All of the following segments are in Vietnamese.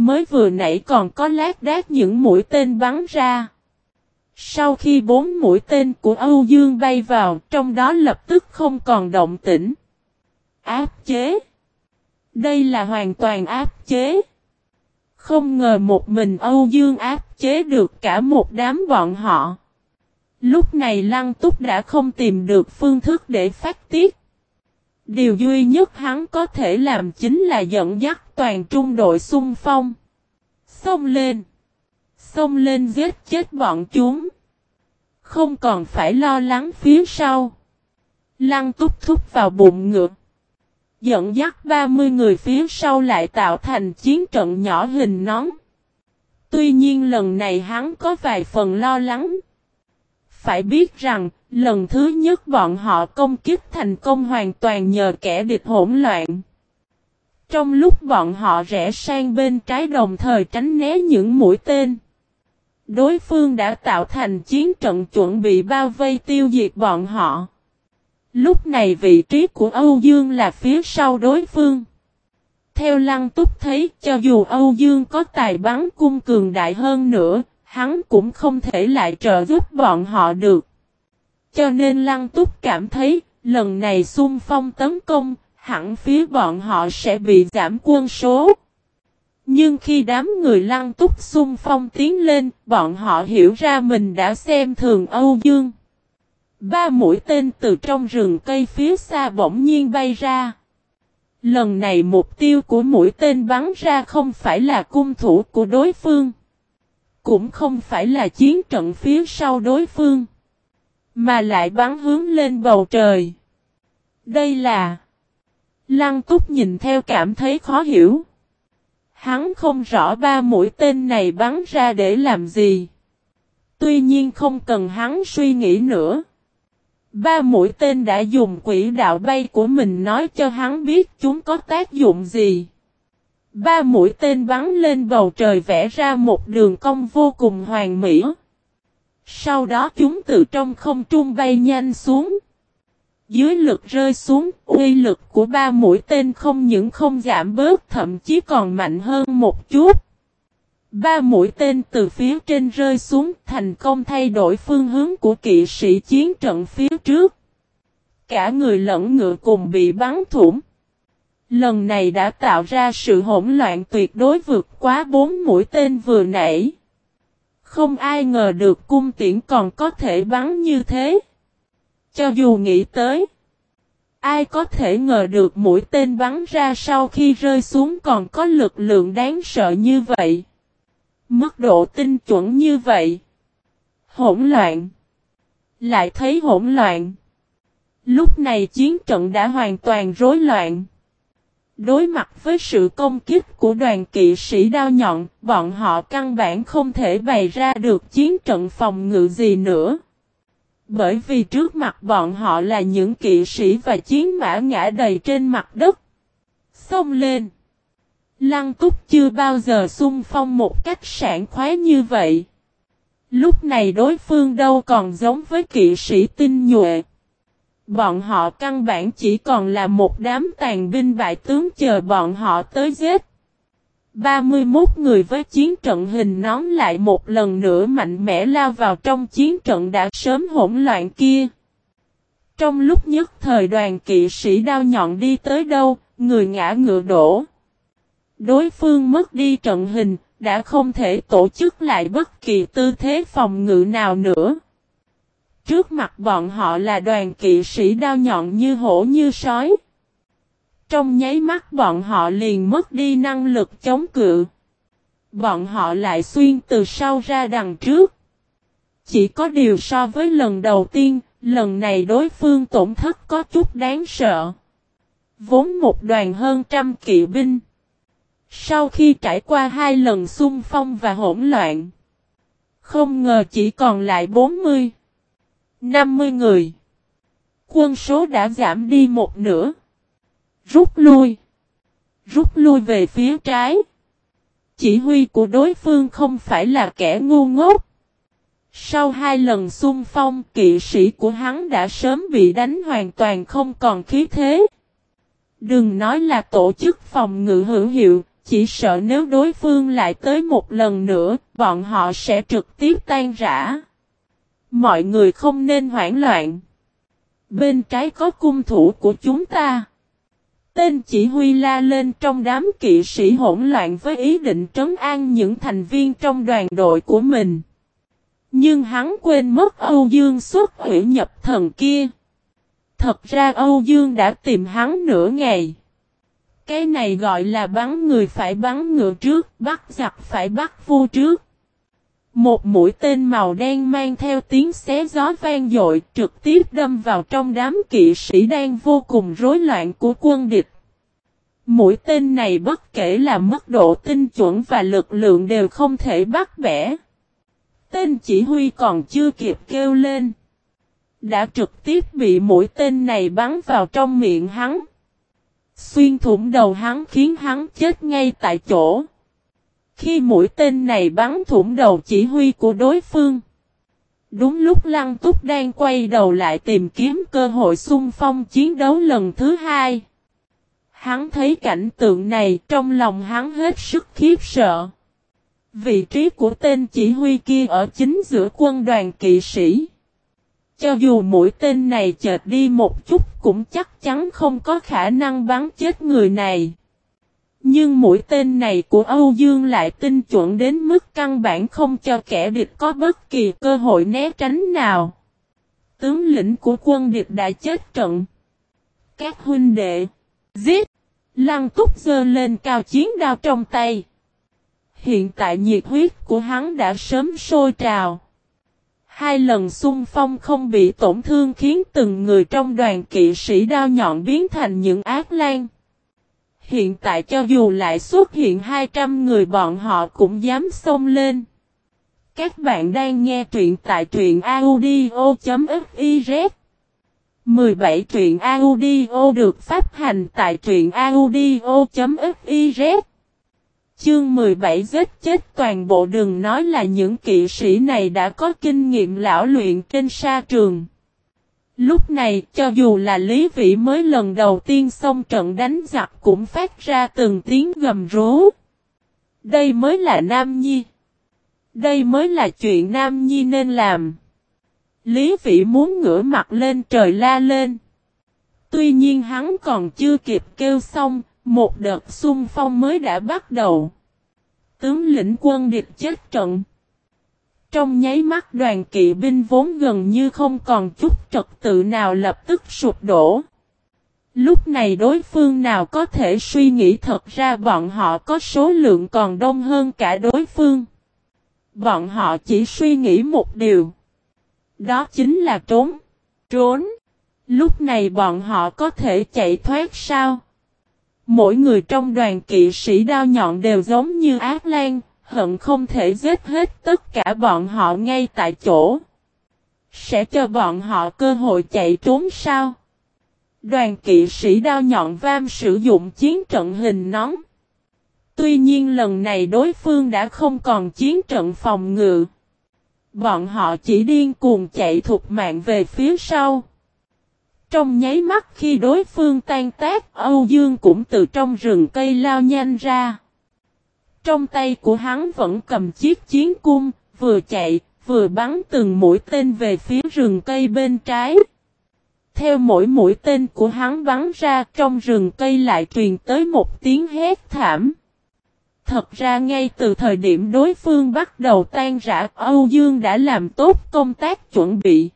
Mới vừa nãy còn có lát đát những mũi tên bắn ra. Sau khi bốn mũi tên của Âu Dương bay vào, trong đó lập tức không còn động tĩnh. Áp chế. Đây là hoàn toàn áp chế. Không ngờ một mình Âu Dương áp chế được cả một đám bọn họ. Lúc này Lăng Túc đã không tìm được phương thức để phát tiết. Điều duy nhất hắn có thể làm chính là dẫn dắt toàn trung đội xung phong. Xông lên. Xông lên giết chết bọn chúng. Không còn phải lo lắng phía sau. Lăng túc thúc vào bụng ngược, Dẫn dắt 30 người phía sau lại tạo thành chiến trận nhỏ hình nón. Tuy nhiên lần này hắn có vài phần lo lắng. Phải biết rằng, lần thứ nhất bọn họ công kích thành công hoàn toàn nhờ kẻ địch hỗn loạn. Trong lúc bọn họ rẽ sang bên trái đồng thời tránh né những mũi tên. Đối phương đã tạo thành chiến trận chuẩn bị bao vây tiêu diệt bọn họ. Lúc này vị trí của Âu Dương là phía sau đối phương. Theo Lăng Túc thấy cho dù Âu Dương có tài bắn cung cường đại hơn nữa, hắn cũng không thể lại trợ giúp bọn họ được. Cho nên Lăng Túc cảm thấy, lần này xung phong tấn công, hẳn phía bọn họ sẽ bị giảm quân số. Nhưng khi đám người Lăng Túc xung phong tiến lên, bọn họ hiểu ra mình đã xem thường Âu Dương. Ba mũi tên từ trong rừng cây phía xa bỗng nhiên bay ra. Lần này mục tiêu của mũi tên bắn ra không phải là cung thủ của đối phương. Cũng không phải là chiến trận phía sau đối phương. Mà lại bắn hướng lên bầu trời. Đây là... Lăng túc nhìn theo cảm thấy khó hiểu. Hắn không rõ ba mũi tên này bắn ra để làm gì. Tuy nhiên không cần hắn suy nghĩ nữa. Ba mũi tên đã dùng quỹ đạo bay của mình nói cho hắn biết chúng có tác dụng gì. Ba mũi tên bắn lên bầu trời vẽ ra một đường cong vô cùng hoàn mỹ. Sau đó chúng từ trong không trung bay nhanh xuống. Dưới lực rơi xuống, uy lực của ba mũi tên không những không giảm bớt thậm chí còn mạnh hơn một chút. Ba mũi tên từ phía trên rơi xuống thành công thay đổi phương hướng của kỵ sĩ chiến trận phía trước. Cả người lẫn ngựa cùng bị bắn thủng. Lần này đã tạo ra sự hỗn loạn tuyệt đối vượt quá bốn mũi tên vừa nãy. Không ai ngờ được cung tiễn còn có thể bắn như thế. Cho dù nghĩ tới. Ai có thể ngờ được mũi tên bắn ra sau khi rơi xuống còn có lực lượng đáng sợ như vậy. Mức độ tinh chuẩn như vậy. Hỗn loạn. Lại thấy hỗn loạn. Lúc này chiến trận đã hoàn toàn rối loạn. Đối mặt với sự công kích của đoàn kỵ sĩ đao nhọn, bọn họ căn bản không thể bày ra được chiến trận phòng ngự gì nữa. Bởi vì trước mặt bọn họ là những kỵ sĩ và chiến mã ngã đầy trên mặt đất. Xông lên! Lăng túc chưa bao giờ xung phong một cách sảng khoái như vậy. Lúc này đối phương đâu còn giống với kỵ sĩ tinh nhuệ. Bọn họ căn bản chỉ còn là một đám tàn binh bại tướng chờ bọn họ tới giết. 31 người với chiến trận hình nón lại một lần nữa mạnh mẽ lao vào trong chiến trận đã sớm hỗn loạn kia. Trong lúc nhất thời đoàn kỵ sĩ đao nhọn đi tới đâu, người ngã ngựa đổ. Đối phương mất đi trận hình, đã không thể tổ chức lại bất kỳ tư thế phòng ngự nào nữa. Trước mặt bọn họ là đoàn kỵ sĩ đao nhọn như hổ như sói. Trong nháy mắt bọn họ liền mất đi năng lực chống cự. Bọn họ lại xuyên từ sau ra đằng trước. Chỉ có điều so với lần đầu tiên, lần này đối phương tổn thất có chút đáng sợ. Vốn một đoàn hơn trăm kỵ binh. Sau khi trải qua hai lần xung phong và hỗn loạn. Không ngờ chỉ còn lại 40. 50 người. Quân số đã giảm đi một nửa. Rút lui. Rút lui về phía trái. Chỉ huy của đối phương không phải là kẻ ngu ngốc. Sau hai lần xung phong kỵ sĩ của hắn đã sớm bị đánh hoàn toàn không còn khí thế. Đừng nói là tổ chức phòng ngự hữu hiệu, chỉ sợ nếu đối phương lại tới một lần nữa, bọn họ sẽ trực tiếp tan rã. Mọi người không nên hoảng loạn. Bên trái có cung thủ của chúng ta. Tên chỉ huy la lên trong đám kỵ sĩ hỗn loạn với ý định trấn an những thành viên trong đoàn đội của mình. Nhưng hắn quên mất Âu Dương xuất hủy nhập thần kia. Thật ra Âu Dương đã tìm hắn nửa ngày. Cái này gọi là bắn người phải bắn ngựa trước, bắt giặc phải bắt vua trước. Một mũi tên màu đen mang theo tiếng xé gió vang dội trực tiếp đâm vào trong đám kỵ sĩ đang vô cùng rối loạn của quân địch. Mũi tên này bất kể là mức độ tinh chuẩn và lực lượng đều không thể bắt bẻ. Tên chỉ huy còn chưa kịp kêu lên. Đã trực tiếp bị mũi tên này bắn vào trong miệng hắn. Xuyên thủng đầu hắn khiến hắn chết ngay tại chỗ. Khi mũi tên này bắn thủng đầu chỉ huy của đối phương. Đúng lúc Lăng Túc đang quay đầu lại tìm kiếm cơ hội xung phong chiến đấu lần thứ hai. Hắn thấy cảnh tượng này trong lòng hắn hết sức khiếp sợ. Vị trí của tên chỉ huy kia ở chính giữa quân đoàn kỵ sĩ. Cho dù mũi tên này chợt đi một chút cũng chắc chắn không có khả năng bắn chết người này. Nhưng mũi tên này của Âu Dương lại tinh chuẩn đến mức căn bản không cho kẻ địch có bất kỳ cơ hội né tránh nào. Tướng lĩnh của quân địch đã chết trận. Các huynh đệ. Giết. Lăng túc dơ lên cao chiến đao trong tay. Hiện tại nhiệt huyết của hắn đã sớm sôi trào. Hai lần xung phong không bị tổn thương khiến từng người trong đoàn kỵ sĩ đao nhọn biến thành những ác lan. Hiện tại cho dù lại xuất hiện 200 người, bọn họ cũng dám xông lên. Các bạn đang nghe truyện tại truyện audio.fiz 17 truyện audio được phát hành tại truyện audio.fiz Chương 17 giết chết toàn bộ, đừng nói là những kỵ sĩ này đã có kinh nghiệm lão luyện trên sa trường. Lúc này cho dù là Lý Vĩ mới lần đầu tiên xông trận đánh giặc cũng phát ra từng tiếng gầm rú. Đây mới là Nam Nhi. Đây mới là chuyện Nam Nhi nên làm. Lý Vĩ muốn ngửa mặt lên trời la lên. Tuy nhiên hắn còn chưa kịp kêu xong, một đợt xung phong mới đã bắt đầu. Tướng lĩnh quân địch chết trận. Trong nháy mắt đoàn kỵ binh vốn gần như không còn chút trật tự nào lập tức sụp đổ. Lúc này đối phương nào có thể suy nghĩ thật ra bọn họ có số lượng còn đông hơn cả đối phương. Bọn họ chỉ suy nghĩ một điều. Đó chính là trốn. Trốn. Lúc này bọn họ có thể chạy thoát sao? Mỗi người trong đoàn kỵ sĩ đao nhọn đều giống như ác lan, hận không thể giết hết tất cả bọn họ ngay tại chỗ. Sẽ cho bọn họ cơ hội chạy trốn sao? Đoàn kỵ sĩ đao nhọn vam sử dụng chiến trận hình nón. Tuy nhiên lần này đối phương đã không còn chiến trận phòng ngự. Bọn họ chỉ điên cuồng chạy thục mạng về phía sau. Trong nháy mắt khi đối phương tan tác, Âu Dương cũng từ trong rừng cây lao nhanh ra. Trong tay của hắn vẫn cầm chiếc chiến cung, vừa chạy, vừa bắn từng mũi tên về phía rừng cây bên trái. Theo mỗi mũi tên của hắn bắn ra trong rừng cây lại truyền tới một tiếng hét thảm. Thật ra ngay từ thời điểm đối phương bắt đầu tan rã Âu Dương đã làm tốt công tác chuẩn bị.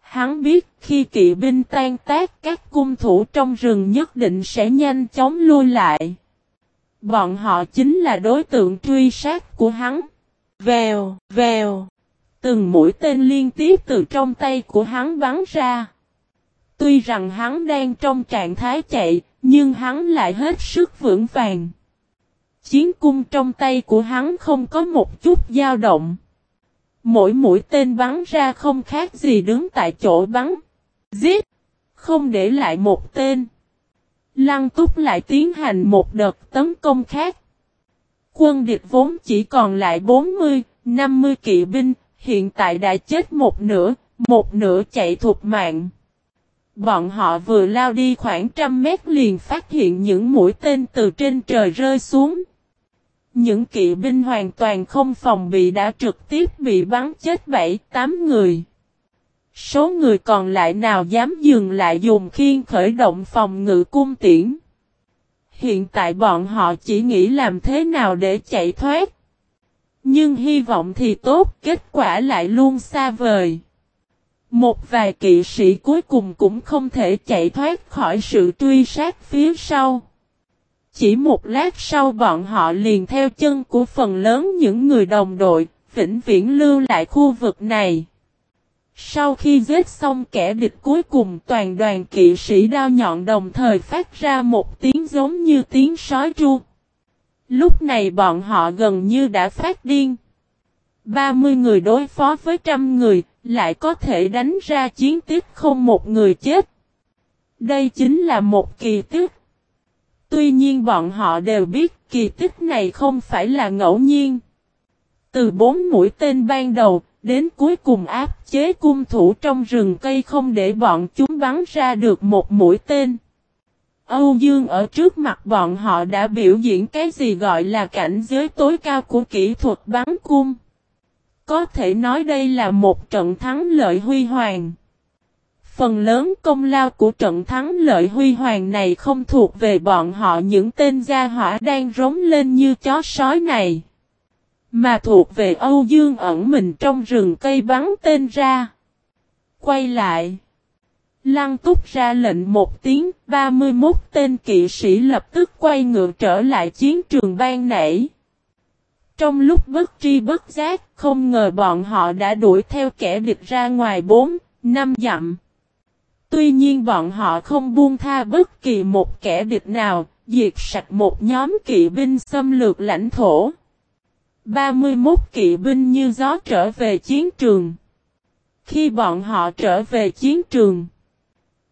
Hắn biết khi kỵ binh tan tác các cung thủ trong rừng nhất định sẽ nhanh chóng lui lại. Bọn họ chính là đối tượng truy sát của hắn. Vèo, vèo. Từng mũi tên liên tiếp từ trong tay của hắn bắn ra. Tuy rằng hắn đang trong trạng thái chạy, nhưng hắn lại hết sức vững vàng. Chiến cung trong tay của hắn không có một chút dao động. Mỗi mũi tên bắn ra không khác gì đứng tại chỗ bắn. Giết! Không để lại một tên. Lăng túc lại tiến hành một đợt tấn công khác. Quân địch vốn chỉ còn lại 40, 50 kỵ binh, hiện tại đã chết một nửa, một nửa chạy thuộc mạng. Bọn họ vừa lao đi khoảng trăm mét liền phát hiện những mũi tên từ trên trời rơi xuống. Những kỵ binh hoàn toàn không phòng bị đã trực tiếp bị bắn chết 7-8 người. Số người còn lại nào dám dừng lại dùng khiên khởi động phòng ngự cung tiễn. Hiện tại bọn họ chỉ nghĩ làm thế nào để chạy thoát. Nhưng hy vọng thì tốt, kết quả lại luôn xa vời. Một vài kỵ sĩ cuối cùng cũng không thể chạy thoát khỏi sự truy sát phía sau. Chỉ một lát sau bọn họ liền theo chân của phần lớn những người đồng đội, vĩnh viễn lưu lại khu vực này. Sau khi giết xong kẻ địch cuối cùng toàn đoàn kỵ sĩ đao nhọn đồng thời phát ra một tiếng giống như tiếng sói tru. Lúc này bọn họ gần như đã phát điên. 30 người đối phó với trăm người, lại có thể đánh ra chiến tích không một người chết. Đây chính là một kỳ tích. Tuy nhiên bọn họ đều biết kỳ tích này không phải là ngẫu nhiên. Từ bốn mũi tên ban đầu, đến cuối cùng áp chế cung thủ trong rừng cây không để bọn chúng bắn ra được một mũi tên. Âu Dương ở trước mặt bọn họ đã biểu diễn cái gì gọi là cảnh giới tối cao của kỹ thuật bắn cung. Có thể nói đây là một trận thắng lợi huy hoàng. Phần lớn công lao của trận thắng lợi huy hoàng này không thuộc về bọn họ, những tên gia hỏa đang rống lên như chó sói này. Mà thuộc về Âu Dương ẩn mình trong rừng cây bắn tên ra. Quay lại. Lăng túc ra lệnh một tiếng, 31 tên kỵ sĩ lập tức quay ngựa trở lại chiến trường ban nãy. Trong lúc bất tri bất giác, không ngờ bọn họ đã đuổi theo kẻ địch ra ngoài 4, 5 dặm. Tuy nhiên bọn họ không buông tha bất kỳ một kẻ địch nào, diệt sạch một nhóm kỵ binh xâm lược lãnh thổ. 31 kỵ binh như gió trở về chiến trường. Khi bọn họ trở về chiến trường,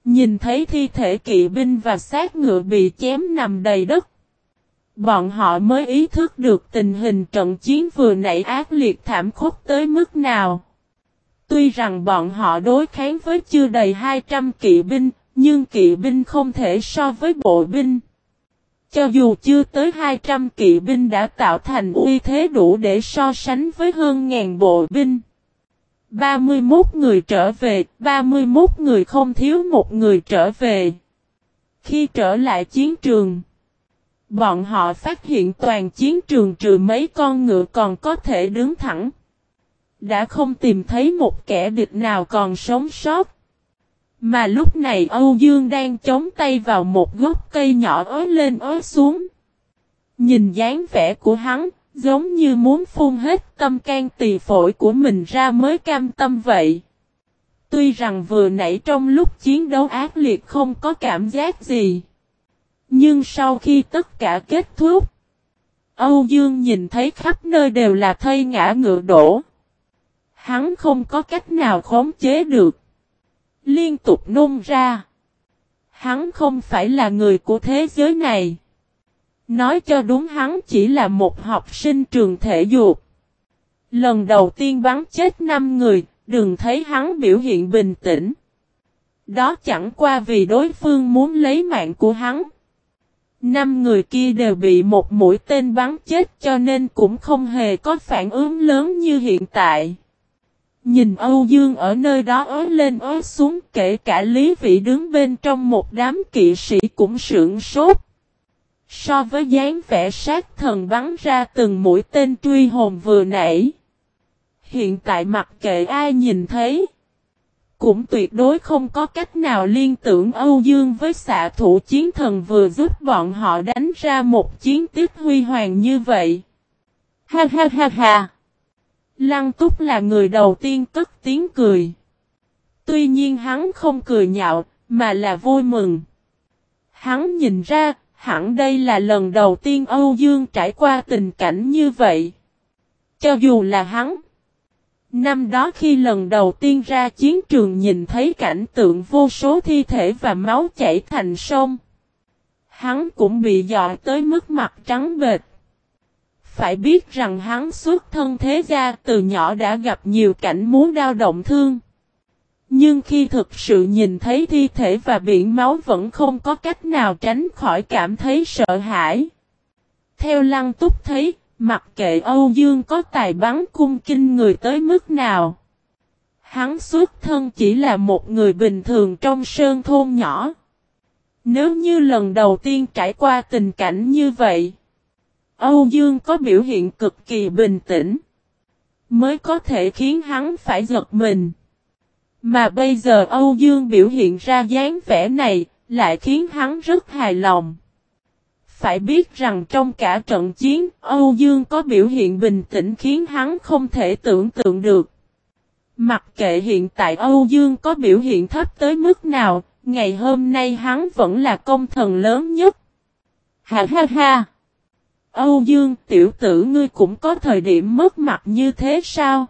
nhìn thấy thi thể kỵ binh và xác ngựa bị chém nằm đầy đất. Bọn họ mới ý thức được tình hình trận chiến vừa nãy ác liệt thảm khốc tới mức nào. Tuy rằng bọn họ đối kháng với chưa đầy 200 kỵ binh, nhưng kỵ binh không thể so với bộ binh. Cho dù chưa tới 200 kỵ binh đã tạo thành uy thế đủ để so sánh với hơn ngàn bộ binh. 31 người trở về, 31 người không thiếu một người trở về. Khi trở lại chiến trường, bọn họ phát hiện toàn chiến trường trừ mấy con ngựa còn có thể đứng thẳng. Đã không tìm thấy một kẻ địch nào còn sống sót. Mà lúc này Âu Dương đang chống tay vào một gốc cây nhỏ ối lên ối xuống. Nhìn dáng vẻ của hắn, giống như muốn phun hết tâm can tỳ phổi của mình ra mới cam tâm vậy. Tuy rằng vừa nãy trong lúc chiến đấu ác liệt không có cảm giác gì. Nhưng sau khi tất cả kết thúc, Âu Dương nhìn thấy khắp nơi đều là thây ngã ngựa đổ. Hắn không có cách nào khống chế được. Liên tục nôn ra. Hắn không phải là người của thế giới này. Nói cho đúng hắn chỉ là một học sinh trường thể dục. Lần đầu tiên bắn chết 5 người, đừng thấy hắn biểu hiện bình tĩnh. Đó chẳng qua vì đối phương muốn lấy mạng của hắn. Năm người kia đều bị một mũi tên bắn chết cho nên cũng không hề có phản ứng lớn như hiện tại. Nhìn Âu Dương ở nơi đó ớ lên ớ xuống, kể cả Lý Vị đứng bên trong một đám kỵ sĩ cũng sưởng sốt. So với dáng vẻ sát thần bắn ra từng mũi tên truy hồn vừa nãy. Hiện tại mặc kệ ai nhìn thấy. Cũng tuyệt đối không có cách nào liên tưởng Âu Dương với xạ thủ chiến thần vừa giúp bọn họ đánh ra một chiến tiết huy hoàng như vậy. Ha ha ha ha. Lăng túc là người đầu tiên cất tiếng cười. Tuy nhiên hắn không cười nhạo, mà là vui mừng. Hắn nhìn ra, hẳn đây là lần đầu tiên Âu Dương trải qua tình cảnh như vậy. Cho dù là hắn. Năm đó khi lần đầu tiên ra chiến trường nhìn thấy cảnh tượng vô số thi thể và máu chảy thành sông. Hắn cũng bị dọa tới mức mặt trắng bệt. Phải biết rằng hắn xuất thân thế gia từ nhỏ đã gặp nhiều cảnh muốn đau động thương. Nhưng khi thực sự nhìn thấy thi thể và biển máu vẫn không có cách nào tránh khỏi cảm thấy sợ hãi. Theo Lăng Túc thấy, mặc kệ Âu Dương có tài bắn cung kinh người tới mức nào. Hắn xuất thân chỉ là một người bình thường trong sơn thôn nhỏ. Nếu như lần đầu tiên trải qua tình cảnh như vậy, Âu Dương có biểu hiện cực kỳ bình tĩnh, mới có thể khiến hắn phải giật mình. Mà bây giờ Âu Dương biểu hiện ra dáng vẻ này, lại khiến hắn rất hài lòng. Phải biết rằng trong cả trận chiến, Âu Dương có biểu hiện bình tĩnh khiến hắn không thể tưởng tượng được. Mặc kệ hiện tại Âu Dương có biểu hiện thấp tới mức nào, ngày hôm nay hắn vẫn là công thần lớn nhất. Ha ha ha! Âu Dương tiểu tử ngươi cũng có thời điểm mất mặt như thế sao?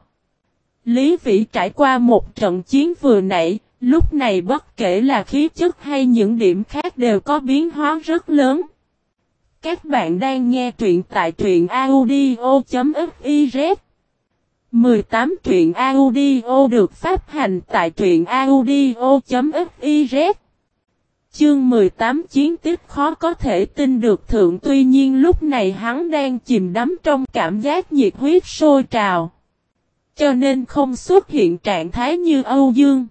Lý Vĩ trải qua một trận chiến vừa nãy, lúc này bất kể là khí chất hay những điểm khác đều có biến hóa rất lớn. Các bạn đang nghe truyện tại truyện audio.fiz 18 truyện audio được phát hành tại truyện audio.fiz Chương 18 chiến tích khó có thể tin được thượng tuy nhiên lúc này hắn đang chìm đắm trong cảm giác nhiệt huyết sôi trào. Cho nên không xuất hiện trạng thái như Âu Dương.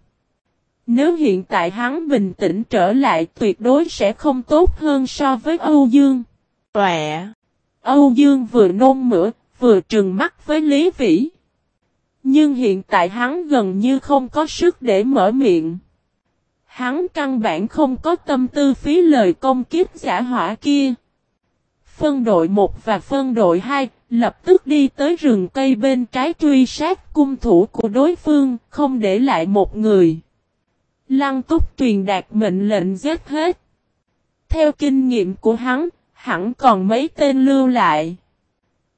Nếu hiện tại hắn bình tĩnh trở lại tuyệt đối sẽ không tốt hơn so với Âu Dương. Tọa! Âu Dương vừa nôn mửa, vừa trừng mắt với Lý Vĩ. Nhưng hiện tại hắn gần như không có sức để mở miệng. Hắn căn bản không có tâm tư phí lời công kiếp giả hỏa kia. Phân đội 1 và phân đội 2 lập tức đi tới rừng cây bên trái truy sát cung thủ của đối phương, không để lại một người. Lăng túc truyền đạt mệnh lệnh giết hết. Theo kinh nghiệm của hắn, hẳn còn mấy tên lưu lại.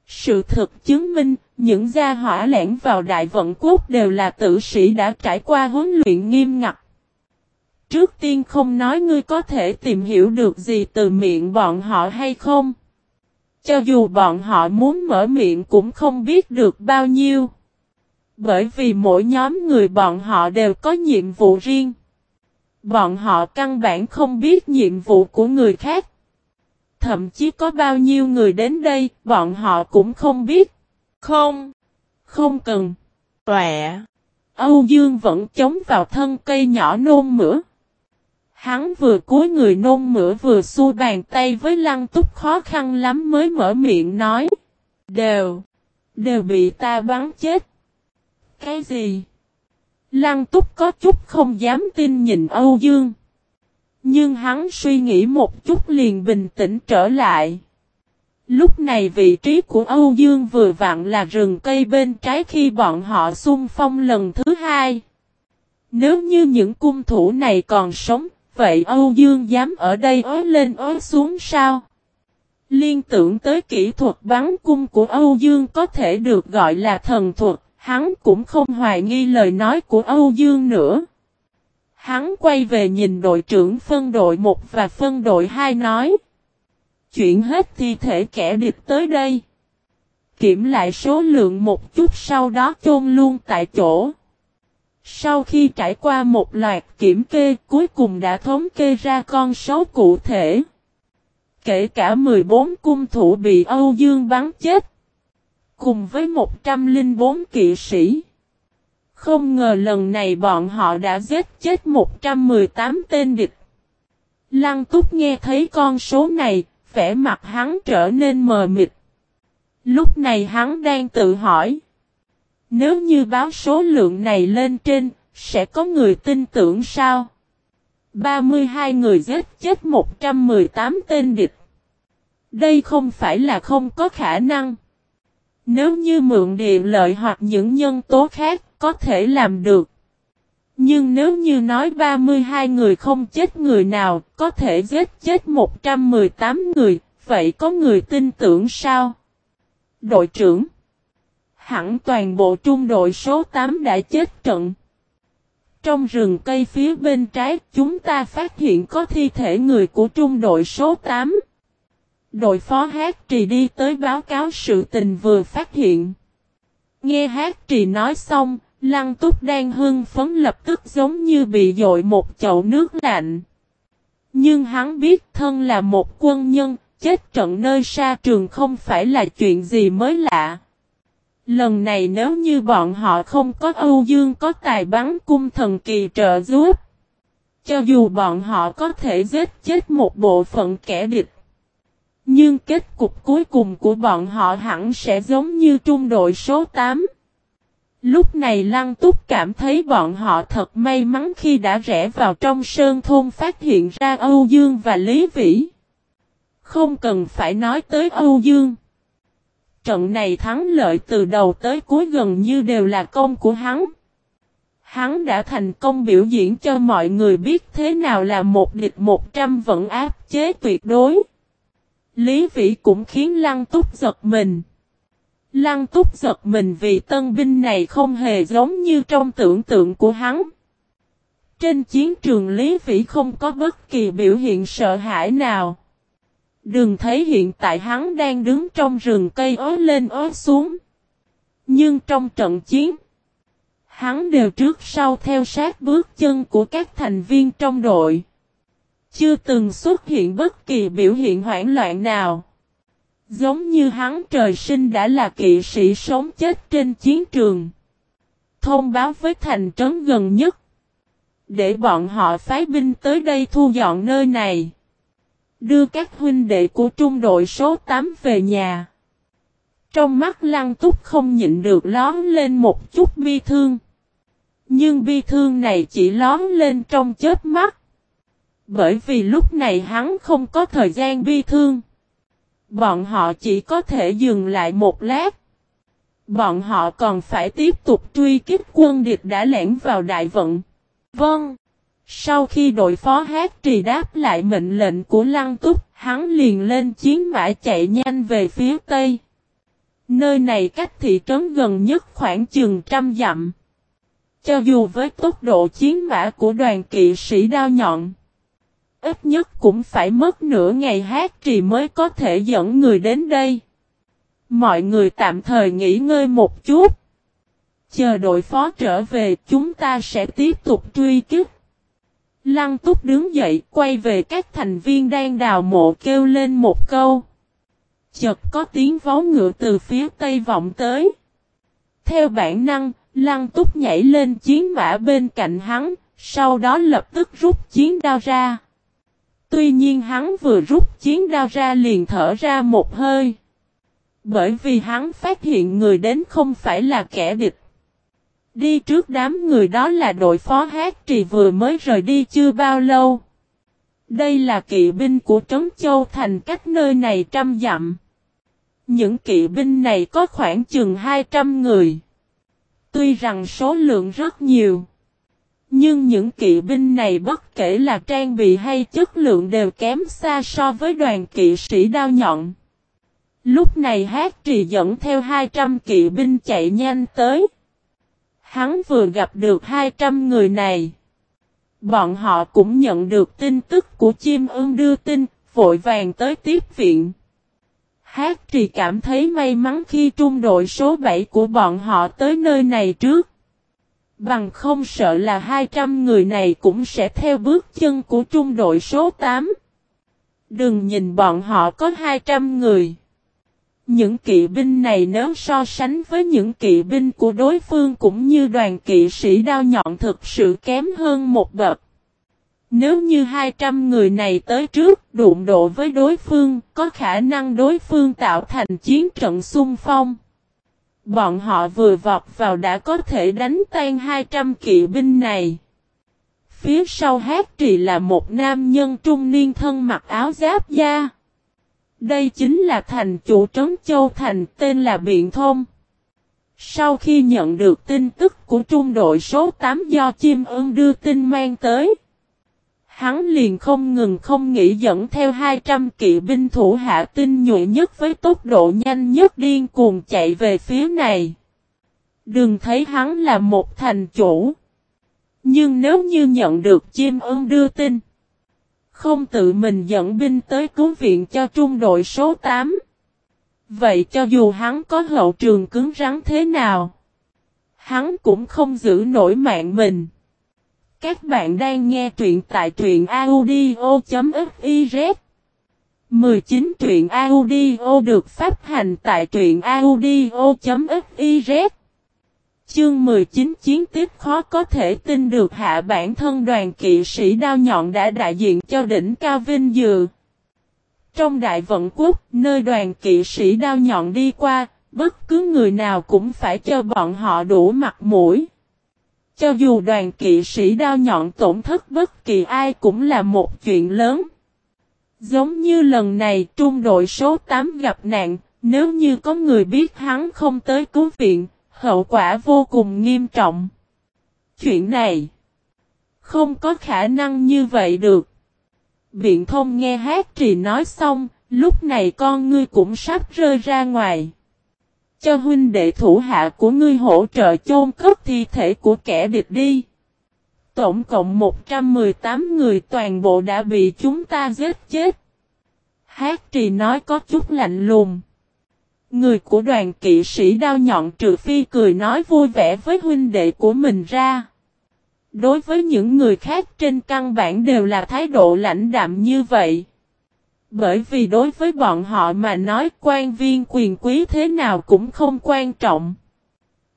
Sự thực chứng minh, những gia hỏa lẻn vào đại vận quốc đều là tử sĩ đã trải qua huấn luyện nghiêm ngặt. Trước tiên không nói ngươi có thể tìm hiểu được gì từ miệng bọn họ hay không. Cho dù bọn họ muốn mở miệng cũng không biết được bao nhiêu. Bởi vì mỗi nhóm người bọn họ đều có nhiệm vụ riêng. Bọn họ căn bản không biết nhiệm vụ của người khác. Thậm chí có bao nhiêu người đến đây, bọn họ cũng không biết. Không, không cần. Tọa. Âu Dương vẫn chống vào thân cây nhỏ nôn mửa. Hắn vừa cúi người nôn mửa vừa xua bàn tay với lăng túc khó khăn lắm mới mở miệng nói. Đều, đều bị ta bắn chết. Cái gì? Lăng túc có chút không dám tin nhìn Âu Dương. Nhưng hắn suy nghĩ một chút liền bình tĩnh trở lại. Lúc này vị trí của Âu Dương vừa vặn là rừng cây bên trái khi bọn họ xung phong lần thứ hai. Nếu như những cung thủ này còn sống, vậy Âu Dương dám ở đây ói lên ói xuống sao? Liên tưởng tới kỹ thuật bắn cung của Âu Dương có thể được gọi là thần thuật, hắn cũng không hoài nghi lời nói của Âu Dương nữa. Hắn quay về nhìn đội trưởng phân đội 1 và phân đội 2 nói. Chuyển hết thi thể kẻ địch tới đây. Kiểm lại số lượng một chút sau đó chôn luôn tại chỗ. Sau khi trải qua một loạt kiểm kê cuối cùng đã thống kê ra con số cụ thể. Kể cả 14 cung thủ bị Âu Dương bắn chết. Cùng với 104 kỵ sĩ. Không ngờ lần này bọn họ đã giết chết 118 tên địch. Lăng túc nghe thấy con số này, vẻ mặt hắn trở nên mờ mịt. Lúc này hắn đang tự hỏi. Nếu như báo số lượng này lên trên, sẽ có người tin tưởng sao? 32 người giết chết 118 tên địch. Đây không phải là không có khả năng. Nếu như mượn địa lợi hoặc những nhân tố khác, có thể làm được. Nhưng nếu như nói 32 người không chết người nào, có thể giết chết 118 người, vậy có người tin tưởng sao? Đội trưởng Hẳn toàn bộ trung đội số 8 đã chết trận. Trong rừng cây phía bên trái, chúng ta phát hiện có thi thể người của trung đội số 8. Đội phó Hát Trì đi tới báo cáo sự tình vừa phát hiện. Nghe Hát Trì nói xong, Lăng túc đang hưng phấn lập tức giống như bị dội một chậu nước lạnh. Nhưng hắn biết thân là một quân nhân, chết trận nơi xa trường không phải là chuyện gì mới lạ. Lần này nếu như bọn họ không có Âu Dương có tài bắn cung thần kỳ trợ giúp. Cho dù bọn họ có thể giết chết một bộ phận kẻ địch. Nhưng kết cục cuối cùng của bọn họ hẳn sẽ giống như trung đội số 8. Lúc này Lăng Túc cảm thấy bọn họ thật may mắn khi đã rẽ vào trong sơn thôn phát hiện ra Âu Dương và Lý Vĩ. Không cần phải nói tới Âu Dương. Trận này thắng lợi từ đầu tới cuối gần như đều là công của hắn. Hắn đã thành công biểu diễn cho mọi người biết thế nào là một địch một trăm vẫn áp chế tuyệt đối. Lý Vĩ cũng khiến Lăng Túc giật mình. Lăng Túc giật mình vì tân binh này không hề giống như trong tưởng tượng của hắn. Trên chiến trường Lý Vĩ không có bất kỳ biểu hiện sợ hãi nào. Đừng thấy hiện tại hắn đang đứng trong rừng cây ối lên ối xuống. Nhưng trong trận chiến, hắn đều trước sau theo sát bước chân của các thành viên trong đội. Chưa từng xuất hiện bất kỳ biểu hiện hoảng loạn nào. Giống như hắn trời sinh đã là kỵ sĩ sống chết trên chiến trường. Thông báo với thành trấn gần nhất. Để bọn họ phái binh tới đây thu dọn nơi này. Đưa các huynh đệ của trung đội số 8 về nhà. Trong mắt lăng túc không nhịn được lón lên một chút bi thương. Nhưng bi thương này chỉ lón lên trong chết mắt. Bởi vì lúc này hắn không có thời gian bi thương. Bọn họ chỉ có thể dừng lại một lát. Bọn họ còn phải tiếp tục truy kích quân địch đã lẻn vào đại vận. Vâng. Sau khi đội phó hát trì đáp lại mệnh lệnh của Lăng Túc, hắn liền lên chiến mã chạy nhanh về phía tây. Nơi này cách thị trấn gần nhất khoảng chừng trăm dặm. Cho dù với tốc độ chiến mã của đoàn kỵ sĩ đao nhọn, ít nhất cũng phải mất nửa ngày hát trì mới có thể dẫn người đến đây. Mọi người tạm thời nghỉ ngơi một chút. Chờ đội phó trở về chúng ta sẽ tiếp tục truy kích. Lăng túc đứng dậy quay về các thành viên đang đào mộ kêu lên một câu. Chợt có tiếng vó ngựa từ phía tây vọng tới. Theo bản năng, lăng túc nhảy lên chiến mã bên cạnh hắn, sau đó lập tức rút chiến đao ra. Tuy nhiên hắn vừa rút chiến đao ra liền thở ra một hơi. Bởi vì hắn phát hiện người đến không phải là kẻ địch. Đi trước đám người đó là đội phó hát trì vừa mới rời đi chưa bao lâu. Đây là kỵ binh của Trấn Châu Thành cách nơi này trăm dặm. Những kỵ binh này có khoảng chừng 200 người. Tuy rằng số lượng rất nhiều. Nhưng những kỵ binh này bất kể là trang bị hay chất lượng đều kém xa so với đoàn kỵ sĩ đao nhọn. Lúc này hát trì dẫn theo 200 kỵ binh chạy nhanh tới. Hắn vừa gặp được 200 người này. Bọn họ cũng nhận được tin tức của chim ưng đưa tin, vội vàng tới tiếp viện. Hát trì cảm thấy may mắn khi trung đội số 7 của bọn họ tới nơi này trước. Bằng không sợ là 200 người này cũng sẽ theo bước chân của trung đội số 8. Đừng nhìn bọn họ có 200 người. Những kỵ binh này nếu so sánh với những kỵ binh của đối phương cũng như đoàn kỵ sĩ đao nhọn thực sự kém hơn một bậc. Nếu như 200 người này tới trước đụng độ với đối phương, có khả năng đối phương tạo thành chiến trận xung phong. Bọn họ vừa vọt vào đã có thể đánh tan 200 kỵ binh này. Phía sau hát trì là một nam nhân trung niên thân mặc áo giáp da. Đây chính là thành chủ trấn Châu Thành, tên là Biện Thông. Sau khi nhận được tin tức của trung đội số 8 do chim ưng đưa tin mang tới. Hắn liền không ngừng không nghĩ dẫn theo 200 kỵ binh thủ hạ tinh nhuệ nhất với tốc độ nhanh nhất điên cuồng chạy về phía này. Đừng thấy hắn là một thành chủ. Nhưng nếu như nhận được chim ưng đưa tin. Không tự mình dẫn binh tới cứu viện cho trung đội số 8. Vậy cho dù hắn có hậu trường cứng rắn thế nào. Hắn cũng không giữ nổi mạng mình. Các bạn đang nghe truyện tại truyện audio.fiz 19 truyện audio được phát hành tại truyện audio.fiz Chương 19 chiến tiếp khó có thể tin được hạ bản thân đoàn kỵ sĩ đao nhọn đã đại diện cho đỉnh cao vinh dự. Trong đại vận quốc, nơi đoàn kỵ sĩ đao nhọn đi qua, bất cứ người nào cũng phải cho bọn họ đủ mặt mũi. Cho dù đoàn kỵ sĩ đao nhọn tổn thất bất kỳ ai cũng là một chuyện lớn. Giống như lần này trung đội số 8 gặp nạn, nếu như có người biết hắn không tới cứu viện, hậu quả vô cùng nghiêm trọng. Chuyện này không có khả năng như vậy được. Biện thông nghe hát trì nói xong, lúc này con ngươi cũng sắp rơi ra ngoài. Cho huynh đệ thủ hạ của ngươi hỗ trợ chôn cất thi thể của kẻ địch đi. Tổng cộng 118 người toàn bộ đã bị chúng ta giết chết. Hát trì nói có chút lạnh lùng. Người của đoàn kỵ sĩ đao nhọn trừ phi cười nói vui vẻ với huynh đệ của mình ra. Đối với những người khác trên căn bản đều là thái độ lãnh đạm như vậy. Bởi vì đối với bọn họ mà nói quan viên quyền quý thế nào cũng không quan trọng.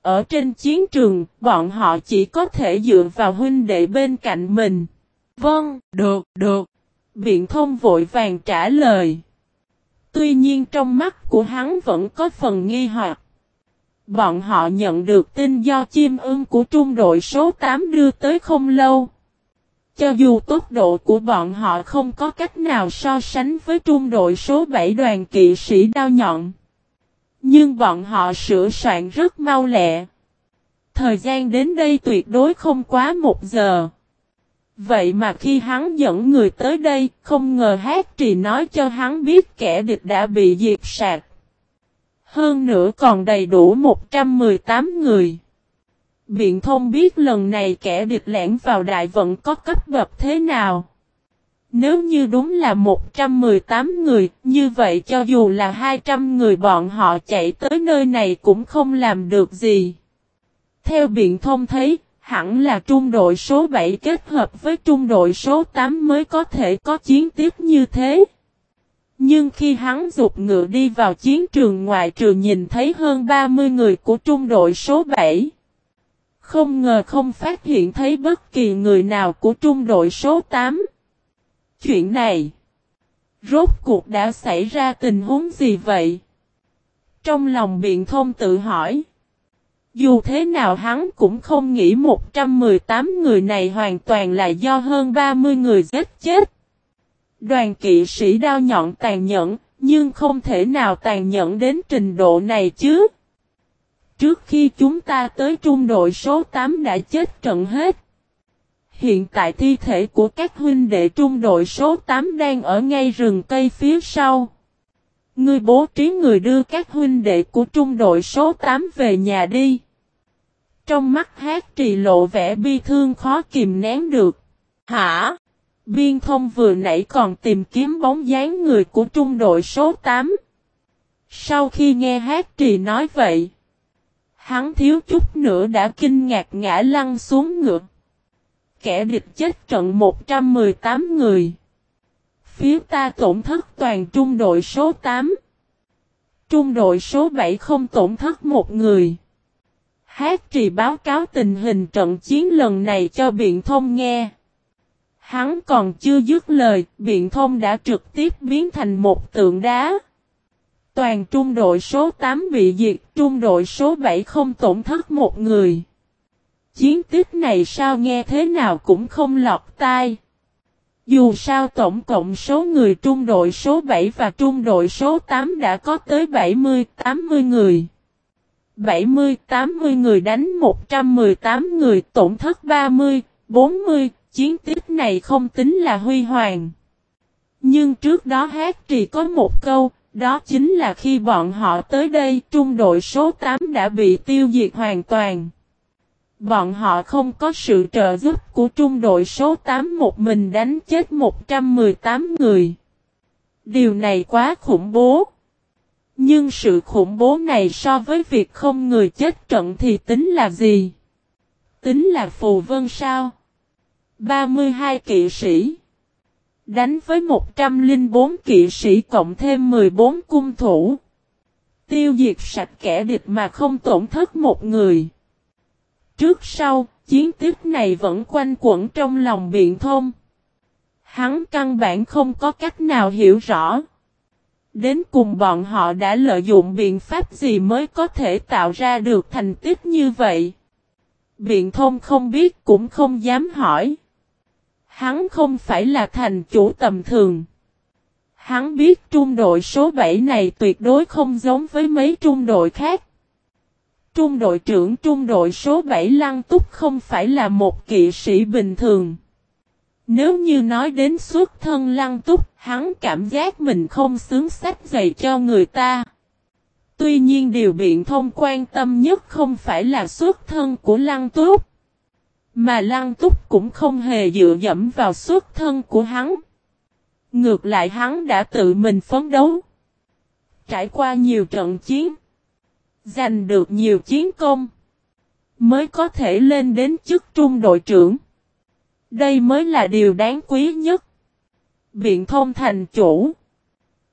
Ở trên chiến trường, bọn họ chỉ có thể dựa vào huynh đệ bên cạnh mình. Vâng, được, được. Biện thông vội vàng trả lời. Tuy nhiên trong mắt của hắn vẫn có phần nghi hoặc. Bọn họ nhận được tin do chim ưng của trung đội số 8 đưa tới không lâu. Cho dù tốc độ của bọn họ không có cách nào so sánh với trung đội số 7 đoàn kỵ sĩ đao nhọn. Nhưng bọn họ sửa soạn rất mau lẹ. Thời gian đến đây tuyệt đối không quá một giờ. Vậy mà khi hắn dẫn người tới đây, không ngờ hát trì nói cho hắn biết kẻ địch đã bị diệt sạc. Hơn nữa còn đầy đủ 118 người. Biện thông biết lần này kẻ địch lẻn vào đại vận có cấp bậc thế nào. Nếu như đúng là 118 người, như vậy cho dù là 200 người bọn họ chạy tới nơi này cũng không làm được gì. Theo biện thông thấy, hẳn là trung đội số 7 kết hợp với trung đội số 8 mới có thể có chiến tiếp như thế. Nhưng khi hắn dục ngựa đi vào chiến trường ngoại trừ nhìn thấy hơn 30 người của trung đội số 7. Không ngờ không phát hiện thấy bất kỳ người nào của trung đội số 8. Chuyện này, rốt cuộc đã xảy ra tình huống gì vậy? Trong lòng biện thông tự hỏi. Dù thế nào hắn cũng không nghĩ 118 người này hoàn toàn là do hơn 30 người giết chết. Đoàn kỵ sĩ đao nhọn tàn nhẫn, nhưng không thể nào tàn nhẫn đến trình độ này chứ. Trước khi chúng ta tới trung đội số 8 đã chết trận hết. Hiện tại thi thể của các huynh đệ trung đội số 8 đang ở ngay rừng cây phía sau. Ngươi bố trí người đưa các huynh đệ của trung đội số 8 về nhà đi. Trong mắt hát trì lộ vẻ bi thương khó kìm nén được. Hả? Biên thông vừa nãy còn tìm kiếm bóng dáng người của trung đội số 8. Sau khi nghe hát trì nói vậy, hắn thiếu chút nữa đã kinh ngạc ngã lăn xuống ngựa. Kẻ địch chết trận 118 người. Phía ta tổn thất toàn trung đội số 8. Trung đội số 7 không tổn thất một người. Hát trì báo cáo tình hình trận chiến lần này cho biện thông nghe. Hắn còn chưa dứt lời, biện thông đã trực tiếp biến thành một tượng đá. Toàn trung đội số 8 bị diệt, trung đội số 7 không tổn thất một người. Chiến tích này sao nghe thế nào cũng không lọt tai. Dù sao tổng cộng số người trung đội số 7 và trung đội số 8 đã có tới 70-80 người. 70-80 người đánh 118 người tổn thất 30, 40, chiến tích này không tính là huy hoàng. Nhưng trước đó hát trì có một câu, đó chính là khi bọn họ tới đây trung đội số 8 đã bị tiêu diệt hoàn toàn. Bọn họ không có sự trợ giúp của trung đội số 8 một mình đánh chết 118 người. Điều này quá khủng bố. Nhưng sự khủng bố này so với việc không người chết trận thì tính là gì? Tính là phù vân sao? 32 kỵ sĩ Đánh với 104 kỵ sĩ cộng thêm 14 cung thủ. Tiêu diệt sạch kẻ địch mà không tổn thất một người. Trước sau, chiến tiếp này vẫn quanh quẩn trong lòng biện thông. Hắn căn bản không có cách nào hiểu rõ. Đến cùng bọn họ đã lợi dụng biện pháp gì mới có thể tạo ra được thành tích như vậy. Biện thông không biết cũng không dám hỏi. Hắn không phải là thành chủ tầm thường. Hắn biết trung đội số 7 này tuyệt đối không giống với mấy trung đội khác. Trung đội trưởng trung đội số 7 Lăng Túc không phải là một kỵ sĩ bình thường. Nếu như nói đến xuất thân Lăng Túc, hắn cảm giác mình không xứng sách giày cho người ta. Tuy nhiên điều biện thông quan tâm nhất không phải là xuất thân của Lăng Túc. Mà Lăng Túc cũng không hề dựa dẫm vào xuất thân của hắn. Ngược lại hắn đã tự mình phấn đấu. Trải qua nhiều trận chiến. Giành được nhiều chiến công. Mới có thể lên đến chức trung đội trưởng. Đây mới là điều đáng quý nhất. Biện thông thành chủ.